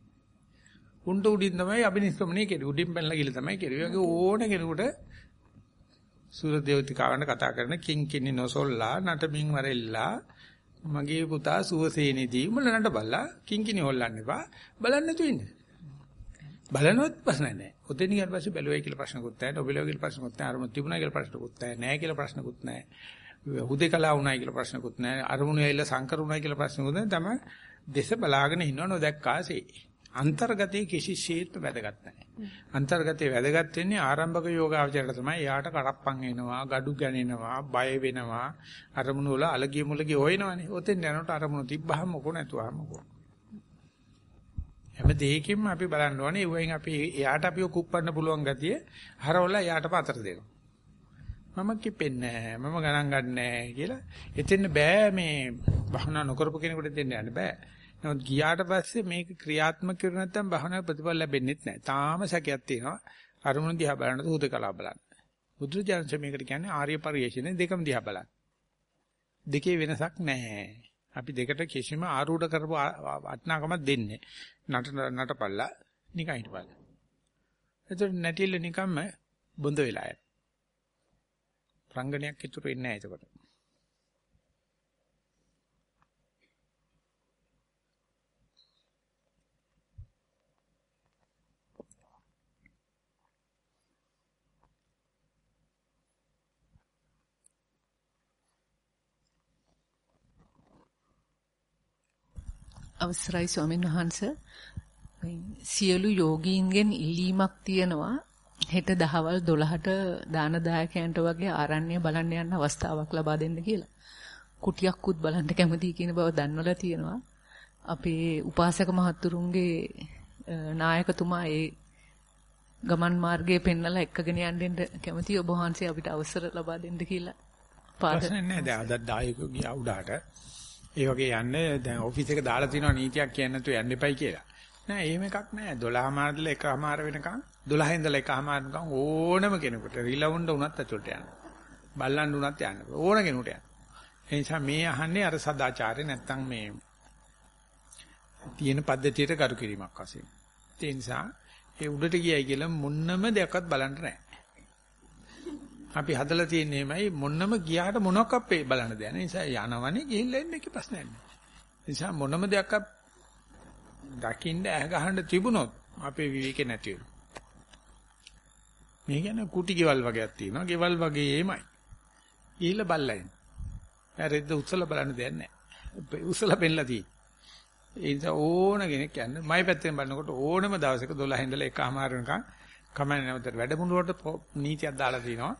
උන්ට උඩින් තමයි අබිනිෂ්ක්‍මණය කෙරුවේ. උඩින් පැනලා ගිහලා තමයි කෙරුවේ. වගේ ඕන කෙනෙකුට සූර්ය දේවතිකාවන්ට කතා කරන කිංකිණි නොසොල්ලා නටමින් වරෙල්ලා මගේ පුතා සුවසේනේදී උඹල නට බල්ලා කිංකිණි හොල්ලන්න එපා. බලන්න නැතු ඉන්න. බලනවත් ප්‍රශ්න නැහැ. ඔතෙන් ඊට පස්සේ බැලුවයි කියලා ප්‍රශ්නකුත් නැහැ. නොබැලුවයි කියලා ප්‍රශ්නකුත් නැහැ. අරමුණ තිබුණා කියලා ප්‍රශ්නකුත් නැහැ. නැහැ කියලා ප්‍රශ්නකුත් නැහැ. හුදේකලා වුණයි කියලා ප්‍රශ්නකුත් නැහැ. අරමුණු ඇවිල්ලා සංකර වුණයි කියලා ප්‍රශ්නකුත් නැහැ. තමයි දේශ බලාගෙන ඉන්නව නොදැක්කාසේ. අන්තර්ගතයේ කිසිසේත් වැදගත් නැහැ. අන්තර්ගතයේ වැදගත් වෙන්නේ ආරම්භක යෝගාවචරයට තමයි. යාට කරප්පන් එනවා, gadu ගැනෙනවා, බය වෙනවා. අරමුණු වල අලගිය මුලගිය හොයනවනේ. ඔතෙන් යනකොට අරමුණු තිබ්බහම මොකෝ නැතුවම මොකෝ. හැම දෙයකින්ම අපි බලන්න ඕනේ. ඒ වයින් අපි එයාට අපිව කුප්පන්න පුළුවන් ගතිය හරවලා එයාට පතර දෙනවා. මම කිපෙන්නේ නැහැ මම ගණන් ගන්නෑ කියලා එතෙන්න බෑ මේ භවනා නොකරපු කෙනෙකුට දෙන්න යන්න බෑ නමුත් ගියාට පස්සේ මේක ක්‍රියාත්මක කරු නැත්නම් භවනා ප්‍රතිඵල ලැබෙන්නේ නැහැ. තාම සැකයක් තියෙනවා. අරමුණ දිහා බලනකොට හුදකලා බලන්න. බුදුරජාණන් මේකට කියන්නේ ආර්ය පරිශ්‍රණය දෙකම දිහා බලන්න. දෙකේ වෙනසක් නැහැ. අපි දෙකට කිසිම ආරූඪ කරපු වටනාකමක් දෙන්නේ නට නටපල්ලා නිකන් හිටපල්ලා. එතකොට නැටිල්ල නිකම්ම බොඳ වෙලා යනවා. රංගනයක් ඉතුරු වෙන්නේ නැහැ එතකොට. අවසරයි ස්වාමීන් වහන්ස සියලු යෝගීන්ගෙන් ඉල්ලීමක් තියෙනවා හෙට දහවල් 12ට දාන දායකයන්ට වගේ ආරණ්‍ය බලන්න යන්න අවස්ථාවක් ලබා දෙන්න කියලා. කුටියක්කුත් බලන්න කැමතියි කියන බව දන්වලා තියෙනවා. අපේ උපාසක මහතුරුන්ගේ නායකතුමා ඒ ගමන් මාර්ගයේ පෙන්වලා එක්කගෙන යන්න කැමතියි ඔබ වහන්සේ අපිට අවසර ලබා දෙන්න කියලා. ප්‍රශ්න නැහැ. දැන් අද දායකයෝ ගියා උඩාට. ඒ වගේ යන්නේ දැන් ඔෆිස් එක දාලා තියෙනවා නීතියක් කියන්නේ නැතුව යන්න එපයි කියලා. නෑ එහෙම එකක් නෑ 12 මාර්ගල එකමාර වෙනකන් 12 ඉඳලා එකමාර වෙනකන් ඕනම කෙනෙකුට රිලවුන්ඩ උනත් ඇතුළට යන්න. බල්ලන් උනත් යන්න. ඕන කෙනෙකුට යන්න. ඒ නිසා මේ අහන්නේ අර සදාචාරය නැත්තම් මේ තියෙන පද්ධතියට කරු කිරීමක් වශයෙන්. ඒ නිසා ඒ උඩට ගියයි කියලා මොන්නම දෙයක්වත් බලන්න නෑ. අපි හදලා තියෙන්නේ එමයයි මොන්නම ගියාට මොනවක් අපේ බලන්න දෙයක්. ඒ නිසා යනවනේ ගිහිල්ලා එන්න එක ප්‍රශ්නයක් නෑ. ඒ නිසා මොනම දෙයක්වත් දකින්න ඇහ ගහන්න තිබුණොත් අපේ විවේකේ නැති වෙනවා. මේ කියන්නේ කුටි ගෙවල් වගේක් තියෙනවා. ගෙවල් වගේමයි. ඊළ බල්ලයින්. හැරෙද්ද උත්සල බලන්න දෙයක් නැහැ. උත්සල පෙන්ලා තියෙන්නේ. ඒ නිසා ඕන කෙනෙක් කියන්නේ මයි පැත්තෙන් බලනකොට ඕනම දවසක 12 ඉඳලා එකමාර වෙනකන් කමන්නේ නැවත වැඩමුළුවට නීතියක් දාලා තිනවා.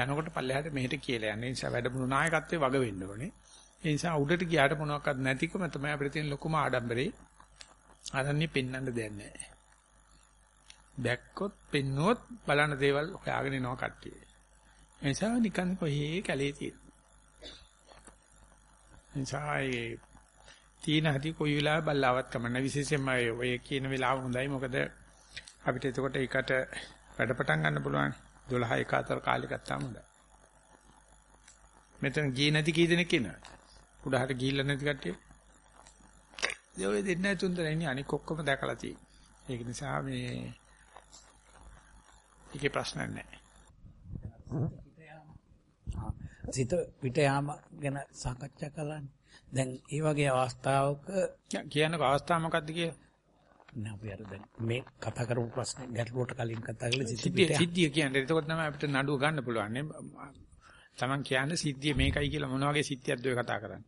යනකොට පල්ලෙහාට මෙහෙට කියලා යන්නේ. ඒ නිසා වැඩමුළු නායකත්වයේ වග වෙන්න ඕනේ. ඒ නිසා උඩට ගියාට මොනවක්වත් නැතිකම තමයි අපිට තියෙන ලොකුම ආඩම්බරේ. අරන්නේ පෙන්වන්න දෙයක් නැහැ. දැක්කොත් පෙන්නුවොත් බලන දේවල් හොයාගෙන යනවා කට්ටිය. ඒ නිසා නිකන් කොහේ කැලේ තියෙන. නිසා ඒ තීන හදි කොයි වෙලාවෙ බල්ලාවත් කමන්න විශේෂයෙන්ම ඔය කියන වෙලාව හොඳයි මොකද අපිට එතකොට ඒකට වැඩ පටන් ගන්න පුළුවන් 12 1 අතර කාලේ ගත්තාම හොඳයි. මෙතන ගියේ නැති කී දෙනෙක් ඉන්නවද? උඩහට ගිහිල්ලා නැති කට්ටිය? ඒ ඔය දෙන්නයි තුන්දෙනා ඉන්නේ අනික ඔක්කොම දැකලා තියෙන්නේ. ඒක නිසා මේ ඒකේ ප්‍රශ්නයක් නැහැ. සිත පිට යාම ගැන සාකච්ඡා කළානේ. දැන් ඒ වගේ අවස්ථාවක කියන්නක අවස්ථාව මොකක්ද කියලා? නෑ අපි අර දැන් මේ කතා කරපු ප්‍රශ්නේ ගැටලුවට කලින් කතා කළේ සිද්ධිය සිද්ධිය කියන්නේ. එතකොට තමයි අපිට නඩුව ගන්න පුළුවන් නේ. Taman කියන්නේ සිද්ධිය මේකයි කියලා මොන වගේ සිද්ධියක්ද ඔය කතා කරන්නේ?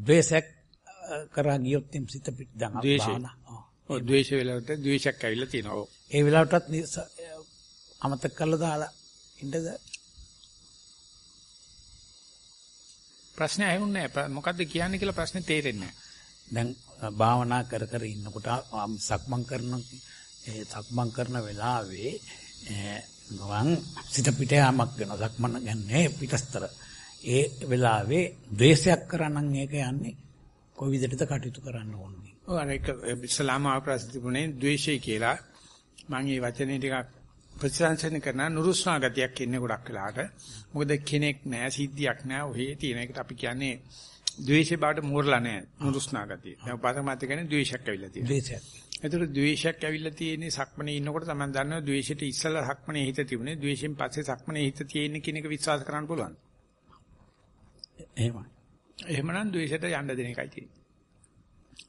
ද්වේෂයක් කරා ගියොත් එම් සිත පිට දැන් ද්වේෂය. ඔව් ද්වේෂ වෙලාවට ද්වේෂයක් ඇවිල්ලා තියෙනවා. ඒ වෙලාවටත් අමතක කරලා දාලා ඉන්නද ප්‍රශ්නේ ඇහුන්නේ නැහැ. මොකද්ද කියන්නේ කියලා ප්‍රශ්නේ තේරෙන්නේ නැහැ. දැන් භාවනා කර කර ඉන්නකොට සක්මන් කරන ඒ සක්මන් කරන වෙලාවේ ගමන් සිත පිට යාමක් වෙන සක්මන් ගන්නේ පිටස්තර. ඒ වෙලාවේ ද්වේෂයක් කරනනම් ඒක යන්නේ කොයි විදිහටද කටයුතු කරන්න ඕනේ. ඔව් අර එක ඉස්ලාම ආප්‍රාස තිබුණේ ද්වේෂය කියලා. මම මේ වචනේ ටිකක් ප්‍රතිසංසන කරන නුරුස්නා ගතියක් ඉන්නේ ගොඩක් වෙලාට මොකද කෙනෙක් නැහැ සිද්ධියක් නැහැ ඔහේ තියෙන එකට අපි කියන්නේ ද්වේෂේ බාට මෝරලා නැහැ. නුරුස්නා ගතිය දැන් පාසමාත කියන්නේ ද්වේෂයක් ඇවිල්ලා තියෙනවා. ද්වේෂයක්. ඒතර ද්වේෂයක් ඇවිල්ලා තියෙන්නේ සක්මනේ ඉන්නකොට තමයි දන්නවා ද්වේෂෙට ඉස්සලා සක්මනේ හිත තිබුණේ. ද්වේෂෙන් පස්සේ සක්මනේ හිත තියෙන්නේ කියන එක විශ්වාස කරන්න පුළුවන් එහෙමයි. එහෙමනම් ද්වේෂයට යන්න දෙන එකයි තියෙන්නේ.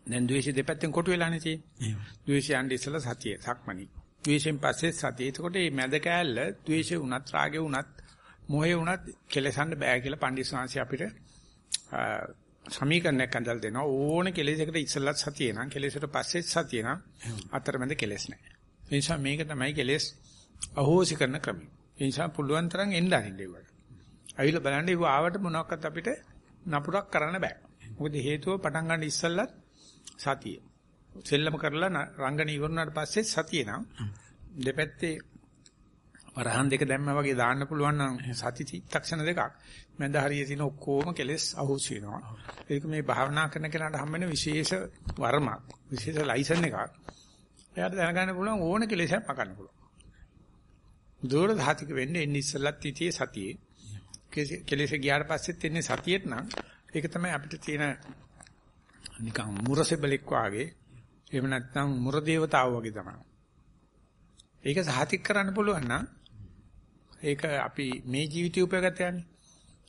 දැන් ද්වේෂය දෙපැත්තෙන් කොටු වෙලානේ තියෙන්නේ. ද්වේෂය යන්නේ ඉස්සලා සතිය, සක්මණි. ද්වේෂයෙන් පස්සේ සතිය. එතකොට මේ මැද කෑල්ල ද්වේෂය වුණත්, රාගය වුණත්, මොහය වුණත් කෙලසන්න බෑ කියලා පඬිස්සවාංශي අපිට සමීකරණයක් අඳල් දෙනවා. ඕන කෙලෙසකට ඉස්සලා සතිය නම් කෙලෙසට පස්සේ සතිය නම් අතරමැද කෙලෙස් නැහැ. ඒ නිසා මේක තමයි කෙලෙස් අහෝසි කරන ක්‍රමය. ඒ නිසා පුළුවන් තරම් එන්න අරින්න ඒවට. අවිල බලන්න ඒව ආවට මොනවාක්වත් අපිට නපුරක් කරන්න බෑ. මොකද හේතුව පටන් ගන්න ඉස්සෙල්ලත් සතිය. සෙල්ලම කරලා රංගන ඉවරනාට පස්සේ සතිය නම් දෙපැත්තේ වරහන් දෙක දැම්මා වගේ දාන්න පුළුවන් නම් සති චිත්තක්ෂණ දෙකක් මැද හරිය තියෙන ඔක්කොම කෙලස් අහුස් වෙනවා. ඒක මේ භාවනා කරන කෙනාට හම්බ වෙන විශේෂ වර්මක්, විශේෂ ලයිසන් එකක්. එයාට දැනගන්න පුළුවන් ඕන කෙලෙසක් පකන්න පුළුවන්. දూరు ධාතික වෙන්නේ එන්නේ ඉස්සලත් තිතියේ සතියේ. කෙලෙස ගියාට පස්සෙත් එන්නේ සතියෙත් නම් ඒක තමයි අපිට තියෙන නිකන් මුරසෙබලෙක් වාගේ එහෙම නැත්නම් මුර දේවතාව වගේ තමයි. ඒක සාතික් කරන්න පුළුවන් නම් ඒක අපි මේ ජීවිතය උපයගත යන්නේ.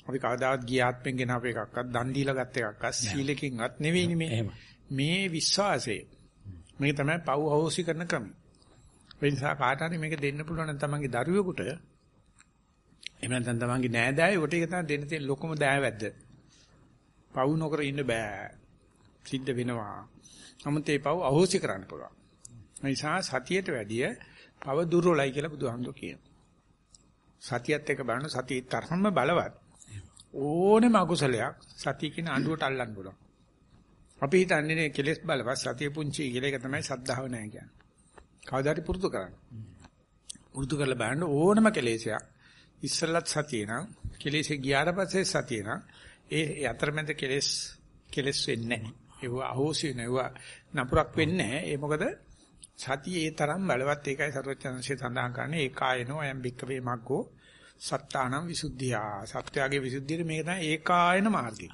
අපි කවදාවත් ගියාත්මෙන් ගෙන අප එකක්වත් දන් දීලා ගත්ත එකක්වත් සීලකින්වත් නෙවෙයිනේ මේ. මේ විශ්වාසය. මේක තමයි පව් හොසි කරන ක්‍රමය. ඒ නිසා කාට හරි මේක දෙන්න පුළුවන් නම් තමන්ගේ දරුවෙකුට එහෙම නැත්නම් තමන්ගේ නෑදෑයෙකුට ඒක තමයි දෙන්න තියෙන ලොකුම දෑවැද්ද. පව් නොකර ඉන්න බෑ. සිද්ධ වෙනවා. නමුත් ඒ පව අහෝසි කරන්න පුළුවන්. ඒ නිසා සතියට වැඩිය පව දුර්වලයි කියලා බුදුහාමුදුරුවෝ කියනවා. සතියත් එක්ක බලන සතිය තරම්ම බලවත්. ඕනෙම අකුසලයක් සතිය කියන අඬුවට අල්ලන්න පුළුවන්. අපි හිතන්නේ කෙලෙස් බලවත් සතිය පුංචි කියලා ඒක තමයි සද්ධාව නැහැ කියන්නේ. කවදාද පුරුදු කරන්නේ? පුරුදු කරලා බලන්න ඕනම කෙලෙසයක් ඉස්සල්ලත් සතිය නම් කෙලෙසේ ගියාට පස්සේ සතිය නම් ඒ අතරමැද කෙලෙස් කෙලස් වෙන්නේ නැහැ. ඒව අහෝසි නෙවුවා නපුරක් වෙන්නේ නැහැ. ඒ මොකද සතිය ඒ තරම් බලවත් ඒකයි සරුවචනංශය සඳහන් කරන්නේ ඒකායනෝ අයම් බික්කවේ මග්ගෝ සත්තානම් විසුද්ධියා. සත්‍යයේ විසුද්ධියට මේක තමයි ඒකායන මාර්ගය.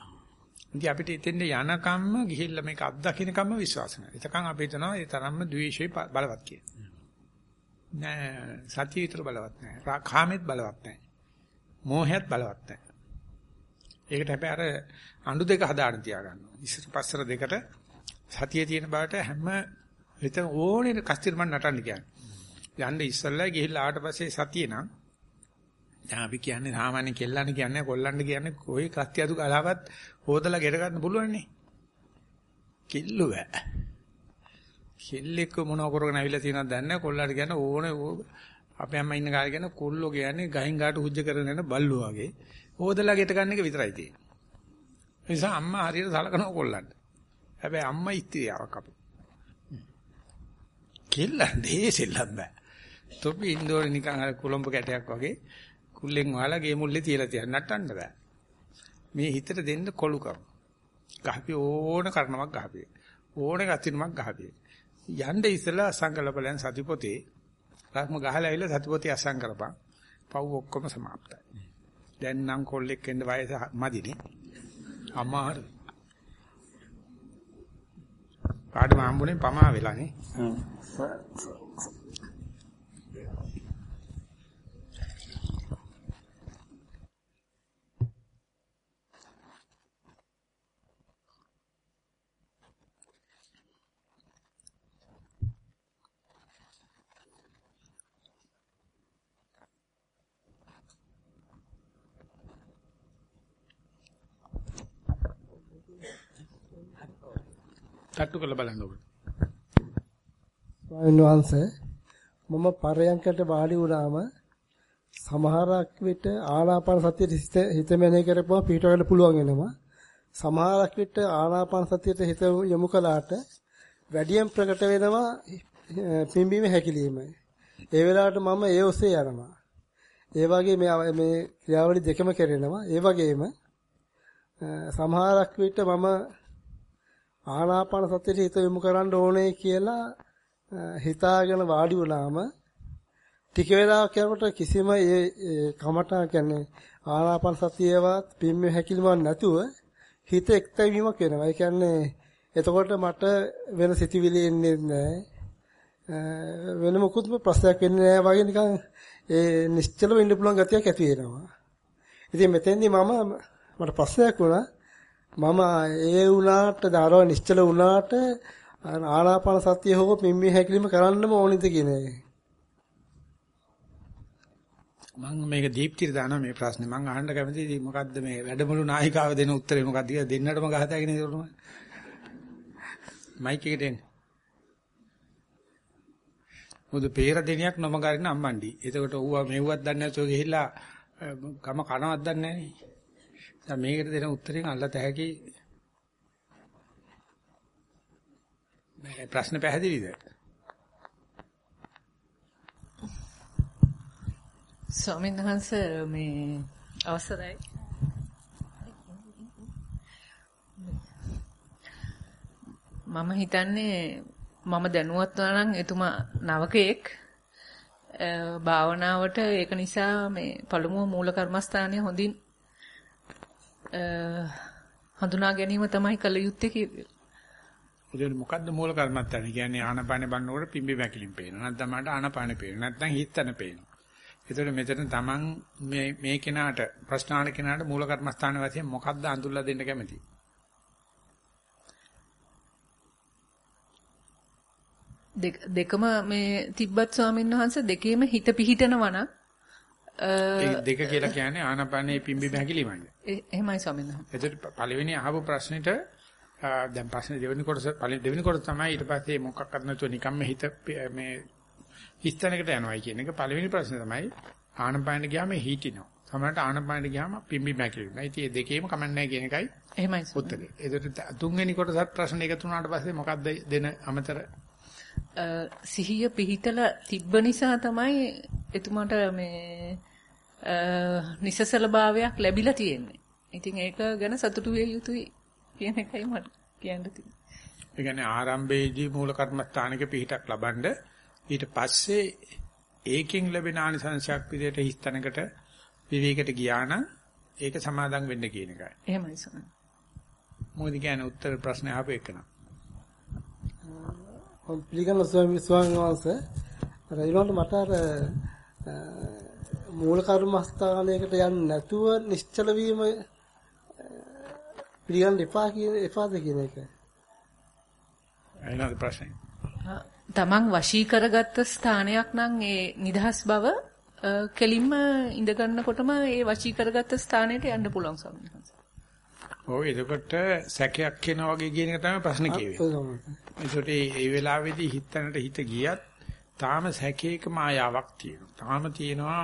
ඉතින් අපිට ඉතින්ද යනකම්ම ගිහිල්ලා මේක අත්දකින්නකම්ම විශ්වාස නැහැ. එතකන් අපි හිතනවා ඒ තරම්ම ද්වේෂය බලවත් කියලා. නෑ සතිය විතර බලවත් නෑ. කාමෙත් බලවත් නෑ. මෝහයත් බලවත් නෑ. ඒකට හැබැයි අර අඬු දෙක හදාගෙන තියාගන්නවා. ඉස්සර පස්සර දෙකට සතියේ තියෙන බාට හැම හිතන ඕනේ කස්තිර මන් නටන්න කියන්නේ. යන්න ඉස්සල්ලා ගිහිල්ලා ආවට පස්සේ සතියේ නම් දැන් අපි කියන්නේ සාමාන්‍ය කෙල්ලන් කියන්නේ කොල්ලන් කියන්නේ කොයි කස්ති අතු කලාවත් හොදලා ගෙර ගන්න පුළුවන් නේ. කිල්ලු බෑ. කෙල්ලෙක් මොනව කරගෙන ඇවිල්ලා තියෙනවද දන්නේ නැහැ කොල්ලාට කියන්නේ ඕනේ අපේ අම්මා ඉන්න කාලේ කියන්නේ කොල්ලෝ කියන්නේ ගහින් ගාට හුජ්ජ කරගෙන යන බල්ලෝ වගේ. හොදලා ගෙට ගන්න එක විතරයි තියෙන්නේ. ඒ නිසා අම්මා හරියට සලකනවා කොල්ලන්ට. හැබැයි අම්මා ඉස්තිරියාවක් අපේ. කෙල්ල දෙහෙසෙල්ලක් බෑ. තොපි ඉන්දෝර නිකන් අර කොළඹ කැටයක් වගේ කුල්ලෙන් වහලා ගේ මුල්ලේ තියලා තියන්න නටන්න බෑ. මේ හිතට දෙන්න කොළුකම. ගහපි ඕන කරනවක් ගහපි. ඕන කතිනමක් ගහපි. යන්න ඉස්සලා අසංකල බලයන් සතිපොතේ රාත්ම ගහලා ඇවිල්ලා සතිපොතේ අසං කරපන්. පව් ඔක්කොම સમાප්තයි. දැන් නම් කොල්ලෙක් වෙන්න වයස මදිනේ. අමාරු. පාඩම හම්බුනේ පමා වෙලානේ. තට්ටු කරලා බලන්න ඕනේ. ස්වාමීන් වහන්සේ මම පරයන්කට වාඩි වුණාම සමහරක් විට ආනාපාන සතිය හිත මෙනෙහි කරපුවා පිට වෙන්න පුළුවන් වෙනවා. සමහරක් විට ආනාපාන සතියට හිත යොමු කළාට වැඩියෙන් ප්‍රකට වෙනවා පිම්බීම හැකිලිම. ඒ වෙලාවට මම ඒ ඔස්සේ යනවා. ඒ වගේ මේ මේ ක්‍රියාවලි දෙකම කරනවා. ඒ වගේම සමහරක් විට මම ආනාපාන සතියට හිත යොමු කරන්න ඕනේ කියලා හිතාගෙන වාඩි වුණාම ටික වෙලාවක් යනකොට කිසිම ඒ කමටා කියන්නේ ආනාපාන සතියවත් පිම්ම හැකිලිමක් නැතුව හිත එක්තැවීමක් වෙනවා. ඒ කියන්නේ එතකොට මට වෙන සිතිවිලි එන්නේ නැහැ. වෙන මොකුත්ම ප්‍රශ්නයක් වෙන්නේ නැහැ වගේ නිකන් ඒ නිශ්චලව ඉන්න පුළුවන් ගතියක් ඇති වෙනවා. ඉතින් මෙතෙන්දී මම මට ප්‍රශ්නයක් වුණා. මම ඒ වුණාට දාරව නිශ්චල වුණාට ආනාපාන සතිය හෝ පිම්මි හැකිලිම කරන්නම ඕනිද කියන එක. මම මේක දීප්තිට දානවා මේ ප්‍රශ්නේ. මම අහන්න කැමතියි මොකද්ද මේ වැඩමුළු නායිකාව දෙන උත්තරේ මොකද්ද කියලා දෙන්නටම ගහතගෙන ඉන්නවම. මයික් එකට එන්න. මොකද පෙර දෙනියක් නොමගරින අම්මන්ඩි. එතකොට ඌවා මෙව්වත් දන්නේ නැතුව ගිහිල්ලා ගම කනවත් දන්නේ නැහැ නේ. දැන් මේකට දෙන උත්තරෙන් අල්ලත හැකි මේ ප්‍රශ්න පැහැදිලිද? ස්වාමීන් වහන්සේ මේ අවසරයි. මම හිතන්නේ මම දැනුවත් වුණා නම් එතුමා නවකෙක් භාවනාවට ඒක නිසා මේ පළමුව මූල කර්මස්ථානය හොඳින් හඳුනා ගැනීම තමයි කළ යුත්තේ කියලා. ඒකෙන් මොකද්ද මූල කර්මස්ථාන? කියන්නේ ආනපානේ බannකොට පිම්බි වැකිලින් පේනවා. නැත්නම් මට ආනපානේ පේනවා. නැත්නම් හිතන පේනවා. ඒතකොට මෙතන තමන් මේ මේ කෙනාට ප්‍රශ්නාන කෙනාට මූල කර්මස්ථාන වශයෙන් මොකද්ද අඳුල්ලා දෙන්න කැමති? දෙකම මේ තිබ්බත් ස්වාමීන් වහන්සේ දෙකේම හිත පිහිටනවා නම් දෙක කියලා කියන්නේ ආනපානේ පිම්බි බහැකිලිමයි. එහෙමයි ස්වාමීන් වහන්සේ. එතකොට පළවෙනි අහපු ප්‍රශ්නෙට දැන් ප්‍රශ්නේ දෙවෙනි කොටස දෙවෙනි කොටස තමයි ඊට පස්සේ මොකක්වත් නැතුව නිකම්ම හිත මේ හිස්තැනකට යනවායි කියන එක පළවෙනි ප්‍රශ්නේ තමයි ආනපානෙ ගියාම හිටිනවා. සමහරට ආනපානෙ ගියාම පිම්බි බහැකිලිමයි. ඉතින් මේ දෙකේම කමන්නේ නැහැ කියන එකයි එහෙමයි උත්තරේ. එතකොට තුන්වෙනි කොටසත් ප්‍රශ්න එකතු වුණාට පස්සේ මොකක්ද දෙන අමතර සිහිය පිහිටලා තිබ්බ නිසා තමයි එතුමාට මේ නිසසල භාවයක් ලැබිලා තියෙන්නේ. ඉතින් ඒක ගැන සතුටු විය යුතුයි කියන එකයි මට කියන්න තියෙන්නේ. ඒ කියන්නේ ආරම්භයේදී මූල කර්මස්ථානික පිහිටක් ලබනද ඊට පස්සේ ඒකෙන් ලැබෙන ආනිසංශයක් විදිහට හිස්තැනකට විවේකයට ගියා නම් ඒක සමාදම් වෙන්න කියන එකයි. එහෙමයි සමහර. මොකද කියන්නේ උත්තර ප්‍රශ්න අහපු එකන. මම පිළිගන්න ස්වාමීන් වහන්සේ අර ඊළඟට මට අර මූල කර්මස්ථානයකට යන්නේ නැතුව නිශ්චල වීම පිළිගන්න එපා කියන එපාද කියන එක. එනවාද ප්‍රශ්නේ? තමන් වශී කරගත්ත ස්ථානයක් නම් ඒ නිදහස් බව කෙලින්ම ඉඳ ගන්නකොටම ඒ වශී කරගත්ත ස්ථානයට යන්න පුළුවන් සම්මත. ඔව් එතකොට සැකයක් එනවා වගේ කියන එක තමයි ප්‍රශ්නේ කියවෙන්නේ. ඒකට ඒ වෙලාවේදී හිතනට හිත ගියත් තාම සැකේක මායාවක් තියෙනවා. තාම තියෙනවා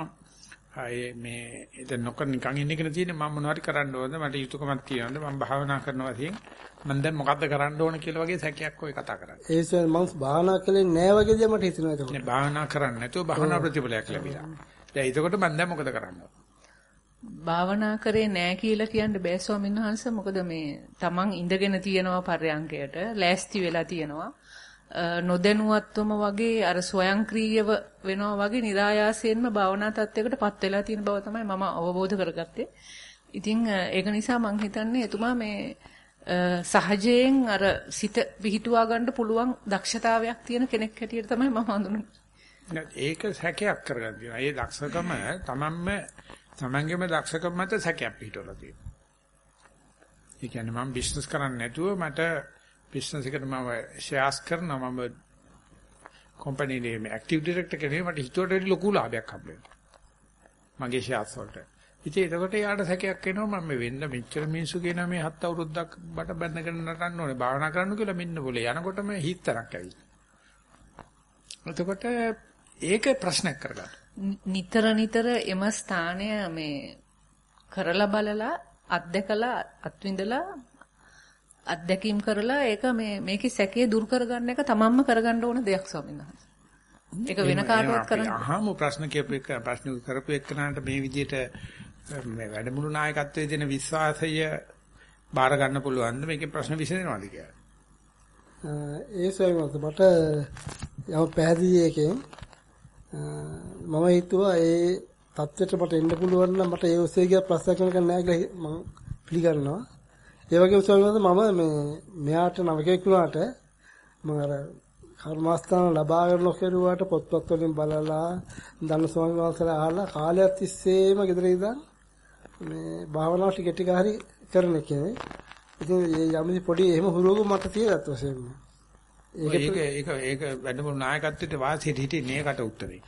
ආයේ මේ එතන නොකර නිකන් ඉන්න එකන තියෙන්නේ මම මොනවද කරන්න ඕනද මට යුතුයකමක් තියෙනවද මම භාවනා කරනවා වශයෙන් මම දැන් මොකද්ද කරන්න ඕන කියලා වගේ සැකයක් ඔය කතා කරන්නේ. ඒ සර් මම භාවනා කළේ නෑ වගේ දේ මට හිතෙනවා ඒක. නේ භාවනා කරන්නේ නැතුව භාවනා ප්‍රතිඵලයක් ලැබිලා. දැන් එතකොට මම දැන් මොකද කරන්නේ? භාවනා කරේ නෑ කියලා කියන්න බෑ ස්වාමීන් වහන්සේ මොකද මේ තමන් ඉඳගෙන තියෙනවා පර්යංකයට ලෑස්ති වෙලා තියෙනවා නොදැනුවත්වම වගේ අර ස්වයංක්‍රීයව වෙනවා වගේ નિરાයාසයෙන්ම භාවනා තත්යකටපත් වෙලා තියෙන බව තමයි මම අවබෝධ කරගත්තේ. ඉතින් ඒක නිසා මම හිතන්නේ එතුමා මේ සහජයෙන් අර සිත පිහිටුවා ගන්න පුළුවන් දක්ෂතාවයක් තියෙන කෙනෙක් හැටියට තමයි මම හඳුනන්නේ. ඒක සැකයක් කරගන්න තියෙනවා. ඒ දක්ෂකම තමන්ම තමන්ගේම දක්ෂකම මත සැකයක් පිහිටවලා තියෙනවා. ඒ කියන්නේ මම බිස්නස් කරන්නේ නැතුව මට බිස්නස් එකට මම ෂෙයාර්ස් කරනවා මම කම්පැනි එකේ ඇක්ටිව් ඩිරෙක්ටර් කෙනෙක් මට හිතුවට වැඩි ලොකු ලාභයක් හම්බෙනවා. මගේ ෂෙයාර්ස් වලට. ඉතින් එතකොට යාට සැකයක් එනවා මම වෙන්න මෙච්චර මිනිස්සු කියනවා මේ හත් අවුරුද්දක් බට බැඳගෙන නටන්න ඕනේ භාවනා කරන්න කියලා මෙන්න બોලේ යනකොටම හිතරක් ඇවිල්ලා. එතකොට ඒක ප්‍රශ්නයක් කරගන්න. නිතර නිතර එම ස්ථානය මේ කරලා බලලා අත්දකලා අත්විඳලා අත්දැකීම් කරලා ඒක මේ මේකේ සැකේ දුරු කරගන්න එක තමන්ම කරගන්න ඕන දෙයක් ස්වාමීන් වහන්සේ. ඒක වෙන කාටවත් කරන්න අහමු ප්‍රශ්න කියපු එක ප්‍රශ්න කරපු එක්කනට මේ විදිහට මේ වැඩමුළු නායකත්වයේ දෙන විශ්වාසය බාර ගන්න පුළුවන්ද මේකේ ප්‍රශ්න විසඳෙනවද කියලා. ඒ ස්වයංවත මට යම් පැහැදිලි එකෙන් මම හිතුවා ඒ தත්වෙට මට එන්න පුළුවන් නම් මට ඒ ඔස්සේ ගිය ප්‍රශ්න කරන්න නෑ කියලා මම පිළිගන්නවා. ඒ වගේම ස්වයංවත මම මේ මෙයාට නවකෙක් වුණාට මම අර කර්මස්ථාන ලබා ගන්න කෙරුවාට පොත්පත් වලින් බලලා ධන ස්වාමීන් වහන්සේලා අහලා කාලයක් තිස්සේම ගෙදර ඉඳන් මේ භාවනාව ටික ටික හරි කරන කෙනෙක්. ඉතින් මේ යම්දි පොඩි එහෙම හුරුවක මට තියෙනත් වශයෙන්ම. ඒක ඒක ඒක වැඩමුළු නායකත්වයට වාසියට හිටියේ නේකට උත්තරේ.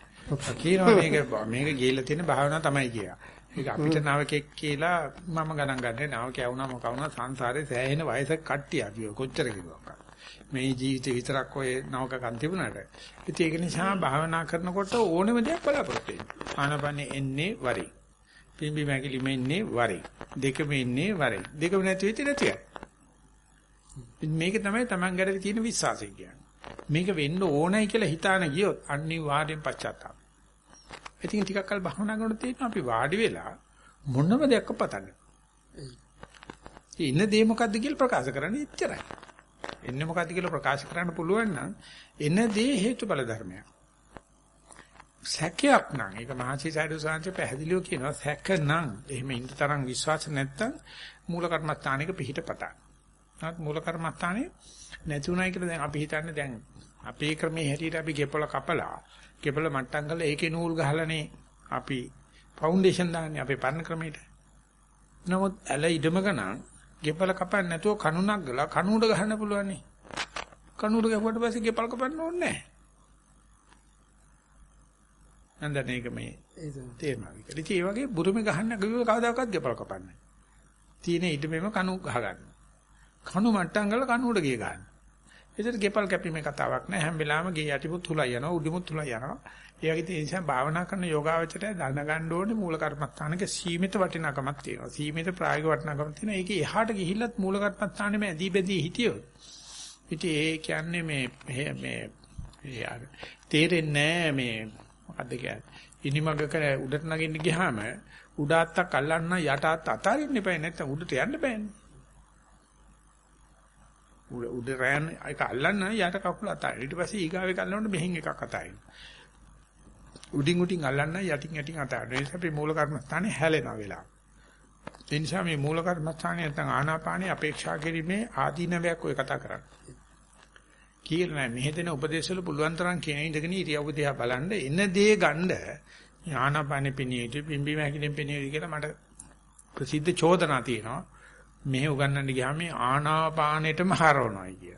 කියනවා මේක මේක ගිහිල්ලා තියෙන භාවනාව තමයි කියලා. ඒක අපිට නවකෙක් කියලා මම ගණන් ගන්නෑ නවකයා වුණා මොකා වුණා සංසාරේ සෑහෙන වයසක කට්ටිය අපි කොච්චර කිව්වා. මේ ජීවිතේ විතරක් ඔය නවකකන් තිබුණාට. ඉතින් ඒක නිසා භාවනා කරනකොට ඕනෙම දෙයක් බලාපොරොත්තු වෙන්න. ආනපනේ එන්නේ වරි. පිම්බි මැකිලිම එන්නේ වරි. දෙකම එන්නේ වරි. දෙකම නැති වෙච්ච නැතියි. මේක තමයි Taman ගැට තියෙන විශ්වාසය කියන්නේ. මේක වෙන්න ඕනයි කියලා හිතාන ගියොත් අනිවාර්යෙන් පච්චාත්තාප. ඉතින් ටිකක් කල් භවනා කරනකොට තියෙනවා අපි වාඩි වෙලා මොනම දෙයක් පතන්නේ. ඉන්න දේ මොකද්ද කියලා ප්‍රකාශ කරන්නේ එච්චරයි. එන්නේ මොකද්ද කියලා ප්‍රකාශ කරන්න පුළුවන් නම් එන දේ හේතුඵල ධර්මයක්. සැකයක් නම් ඒක මහසි සයිඩු සාංශ පැහැදිලිව කියනවා සැක නම් එහෙම ඉන්න තරම් විශ්වාස නැත්තම් මූල කර්මස්ථානික පිහිට පතන. නමුත් මූල කර්මස්ථානේ නැති උනායි කියලා දැන් අපි හිතන්නේ දැන් අපේ ක්‍රමයේ හැටියට අපි ගෙපල කපලා ගෙපල මට්ටම් කරලා ඒකේ නූල් ගහලානේ අපි ෆවුන්ඩේෂන් දාන්නේ අපේ පරණ ක්‍රමයට. නමුත් ඇල ඉදමක නම් ගෙපල කපන්න නැතුව කණුණක් ගලා කණුඩ ගහන්න පුළුවන් නේ. කණුඩ ගහුවට පස්සේ ගෙපල කපන්න ඕනේ නැහැ. නන්දන ඒක මේ තේරෙනවා. ඉතින් ඒ වගේ බුරුමේ ගහන්න ගිහුව කවදාකවත් ගෙපල කපන්නේ. තියෙන ඉදමෙම කණු ගහ ගන්න. කණු මට්ටම් කරලා කණුඩ ගිය ගන්න. ඒතර ගෙපල් කැපීමේ කතාවක් නෑ හැම වෙලාවෙම ගේ යටිමුත් තුලයි යනවා උඩිමුත් තුලයි යනවා. ඒ වගේ ඒ නිසා භාවනා කරන යෝගාවචරය දැනගන්න ඕනේ මූල කර්මස්ථානක සීමිත වටිනාකමක් තියෙනවා. සීමිත ප්‍රායෝගික වටිනාකමක් තියෙනවා. ඒකේ එහාට ගිහිල්ලත් මූල කර්මස්ථානෙම ඇදී බෙදී හිටියොත්. ඉතින් ඒ කියන්නේ මේ මේ තේරෙන්නේ මේ මොකද්ද කියන්නේ? ඉනිමගක උඩට නගින්න ගියාම උඩ අත්තක් අල්ලන්න යට අත්ත අතාරින්න එපා නැත්නම් උඩට යන්න බෑනේ. උඩ උඩ රෑන එක අල්ලන්න යට කකුල අතාරින්න. ඊට පස්සේ ඊගාවේ කල්ලනකොට මෙහින් එකක් අතාරින්න. උඩින් උඩින් අල්ලන්න යටින් යටින් අතාරින්න. ඒ නිසා අපි මූල කර්මස්ථානේ හැලෙනවා වෙලා. ඒ නිසා මේ මූල කර්මස්ථානේ නැත්නම් ආනාපානේ අපේක්ෂා කිරීමේ ආදීනවයක් ඔය කතා කරන්නේ. කියලා නෑ මෙහෙදෙන උපදේශවල පුළුවන් තරම් කියන ඉඳගෙන ඉරියව්ව දිහා බලන්න එන දේ ගන්න ආනාපානේ පිනියටි පිම්බි මහැකිලෙන් පිනියටි කියලා මට ප්‍රසිද්ධ චෝදනා තියෙනවා. මෙහෙ උගන්නන්න ගියාම මේ ආනාපානෙටම හරවනවායි කිය.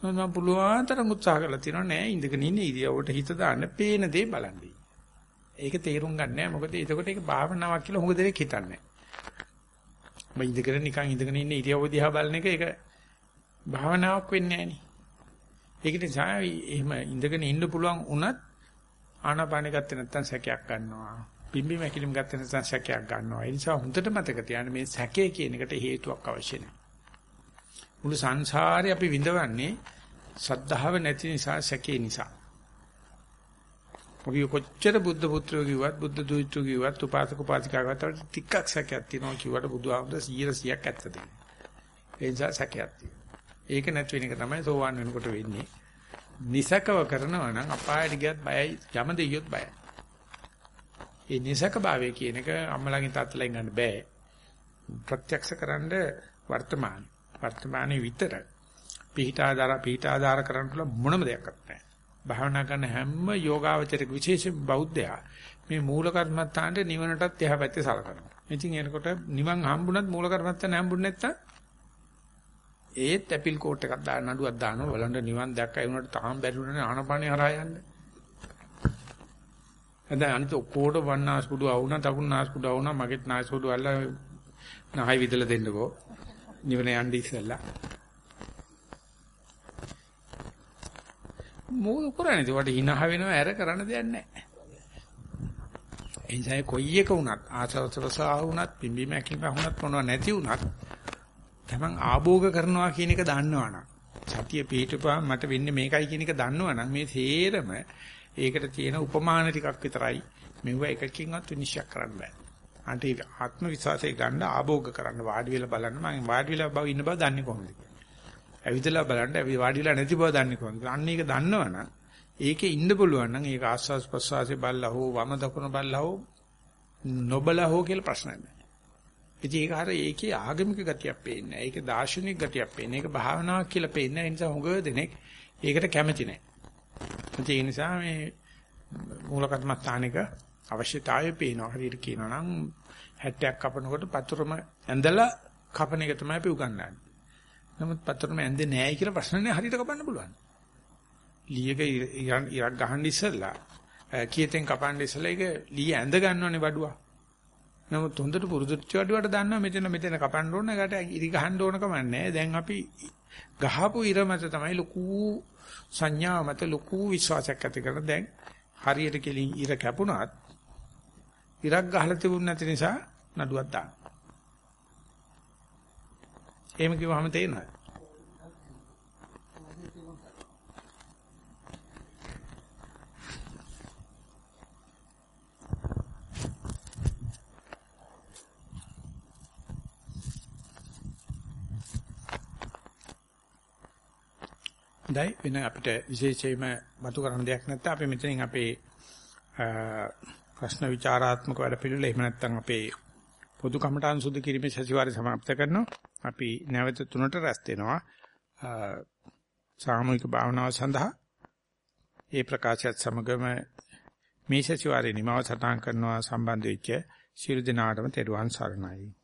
මම පුළුවන් තරම් උත්සාහ කරලා තියෙනවා නෑ ඉඳගෙන ඉන්න ඉරියව්වට හිත දාන්න පේන දේ බලන්නේ. ඒක තේරුම් ගන්න නෑ මොකද එතකොට ඒක භාවනාවක් කියලා හුඟ දෙනෙක් හිතන්නේ. මම ඉඳගෙන නිකන් ඉඳගෙන ඉන්න ඉරියව්ව දිහා බලන එක ඒක භාවනාවක් වෙන්නේ නෑනේ. ඒක නිසා එහෙම ඉඳගෙන ඉන්න පුළුවන් වුණත් ආනාපානෙ ගත්තේ නැත්නම් සැකයක් ගන්නවා. පිම්බි මැකිලිම් ගත්තේ නැත්නම් සැකයක් ගන්නවා. ඒ නිසා හොඳට මතක තියාගන්න මේ සැකේ කියන එකට හේතුවක් අවශ්‍ය නැහැ. මුළු සංසාරේ අපි විඳවන්නේ සද්ධාව නැති නිසා සැකේ නිසා. ඔබ කොච්චර බුද්ධ පුත්‍රයෝ කිව්වත් බුද්ධ දූතයෝ කිව්වත් උපාසක උපාසිකාවකට ටිකක් සැකයක් තියෙනවා කිව්වට බුදුහාමුදුර 100ක් ඇත්ත තියෙනවා. ඒ නිසා සැකයක් තියෙනවා. ඒක නැති වෙන එක තමයි සෝවාන් වෙනකොට වෙන්නේ. නිසකව කරනවා නම් අපායට ගියත් බයයි යම දෙයියොත් බයයි. ඒ නිසක භාවය කියන එක අම්මලාගෙන් තාත්තලාගෙන් ගන්න බෑ. ප්‍රත්‍යක්ෂකරනද වර්තමාන. වර්තමානයේ විතර පිහිටාදාර පිහිටාදාර කරන්න පුළුවන් මොනම දෙයක් නැහැ. භාවනා කරන හැම යෝගාවචරක විශේෂ බෞද්ධයා මේ මූල කර්මත්තාන්ට නිවනටත් එහා පැත්තේ සලකනවා. ඉතින් එනකොට නිවන් හම්බුණත් මූල කර්මත්තාන් හම්බුනේ නැත්තම් ඒත් ඇපිල් කෝට් එකක් දාන්න නඩුවක් දානවා බලන්න නිවන් දැක්කයි උනට තාම බැරි වුණානේ ආනපානේ හරහා යන්න. දැන් අනිත් ඔක්කොට වන්නාස්කුඩු ආවුණා තකුන් නාස්කුඩු ආවුණා මගෙත් නාස්කුඩු අල්ල නහයි විදලා දෙන්නකෝ. නිවන යන්න ඉස්සෙල්ලා. මොකද කරන්නේ? ඒකට hina වෙනවා ඇර කරන්න දෙයක් නැහැ. එනිසා කොයි එක වුණත් ආසවසවසා වුණත් පිම්බි මැකිලිම වුණත් මොනවා නැති වුණත් තමන් ආභෝග කරනවා කියන එක දන්නවනම් සතිය පිටුපා මට වෙන්නේ මේකයි කියන එක දන්නවනම් මේ තේරම ඒකට තියෙන උපමාන ටිකක් විතරයි මෙව එකකින්වත් විනිශ්චය කරන්න බෑ. අන්ට ඒක ආත්ම විශ්වාසය ගන්න ආභෝග කරන්න වාඩි වෙලා බලන්න මම වාඩි වෙලා බව ඉන්න බව දන්නේ කොහොමද? ඇවිදලා බලන්න ඇවි වාඩි වෙලා නැති බව දන්නේ කොහොමද? අන්න ඒක දන්නවනම් ඒකේ ඉන්න පුළුවන් නම් ඒක ආස්වාස් ප්‍රස්වාසයේ බල්ලා හෝ වම දකුණ බල්ලා හෝ නොබලා හෝ කියලා ප්‍රශ්නයක් නෑ. ඉතින් ඒක හරිය ඒකේ ආගමික ගතියක් පේන්නේ නැහැ. ඒකේ දාර්ශනික ගතියක් පේන්නේ. ඒක භාවනාවක් කියලා පේන්නේ නැහැ. ඒ නිසා හුඟ දෙනෙක් ඒකට කැමති නැහැ. ඒ නිසා මේ මූල කර්මස්ථානික අවශ්‍යතාවය පේනවා. හරියට කියනවා නම් 60ක් කපනකොට පතුරම ඇඳලා කපන එක තමයි අපි උගන්වන්නේ. නමුත් පතුරම ඇඳේ නැහැ කියලා ප්‍රශ්න නැහැ. හරියට කපන්න පුළුවන්. ලීයක ඉරක් ගහන්න ඉස්සෙල්ලා කීයෙන් කපන්න ඉස්සෙල්ලා ඒක ලීය ඇඳ ගන්නවනේ වඩුවා. නමුත් හොඳට පුරුදුච්ච වඩුවට දන්නවා මෙතන මෙතන කපන්න ඕන එකට ඉරි ගහන්න ඕන කමන්නේ. දැන් අපි ගහපු ඉර මත තමයි ලොකු සංඥා මත ලොකු විශ්වාසයක් ඇති කරන දැන් හරියට කෙලින් ඉර කැපුණත් ඉරක් ගහලා තිබුණ නැති නිසා නඩුවක් දාන්න. එහෙම කිව්වම තේරෙනවද? දැයි වෙන අපිට විශේෂයෙන්ම මතු කරන දෙයක් නැත්නම් අපි මෙතනින් අපේ ප්‍රශ්න විචාරාත්මක වැඩ පිළිවෙල එහෙම නැත්නම් අපේ පොදු කමටහන් සුදු කිරීමේ සැසිවාරය સમાપ્ત කරනවා. අපි නැවත තුනට රැස් වෙනවා. සාමූහික භාවනාව සඳහා ඒ ප්‍රකාශයත් සමගම මේ සැසිවාරයේ නිමාව සටහන් කරනවා සම්බන්ධ වෙච්ච සියලු දෙනාටම තෙරුවන් සරණයි.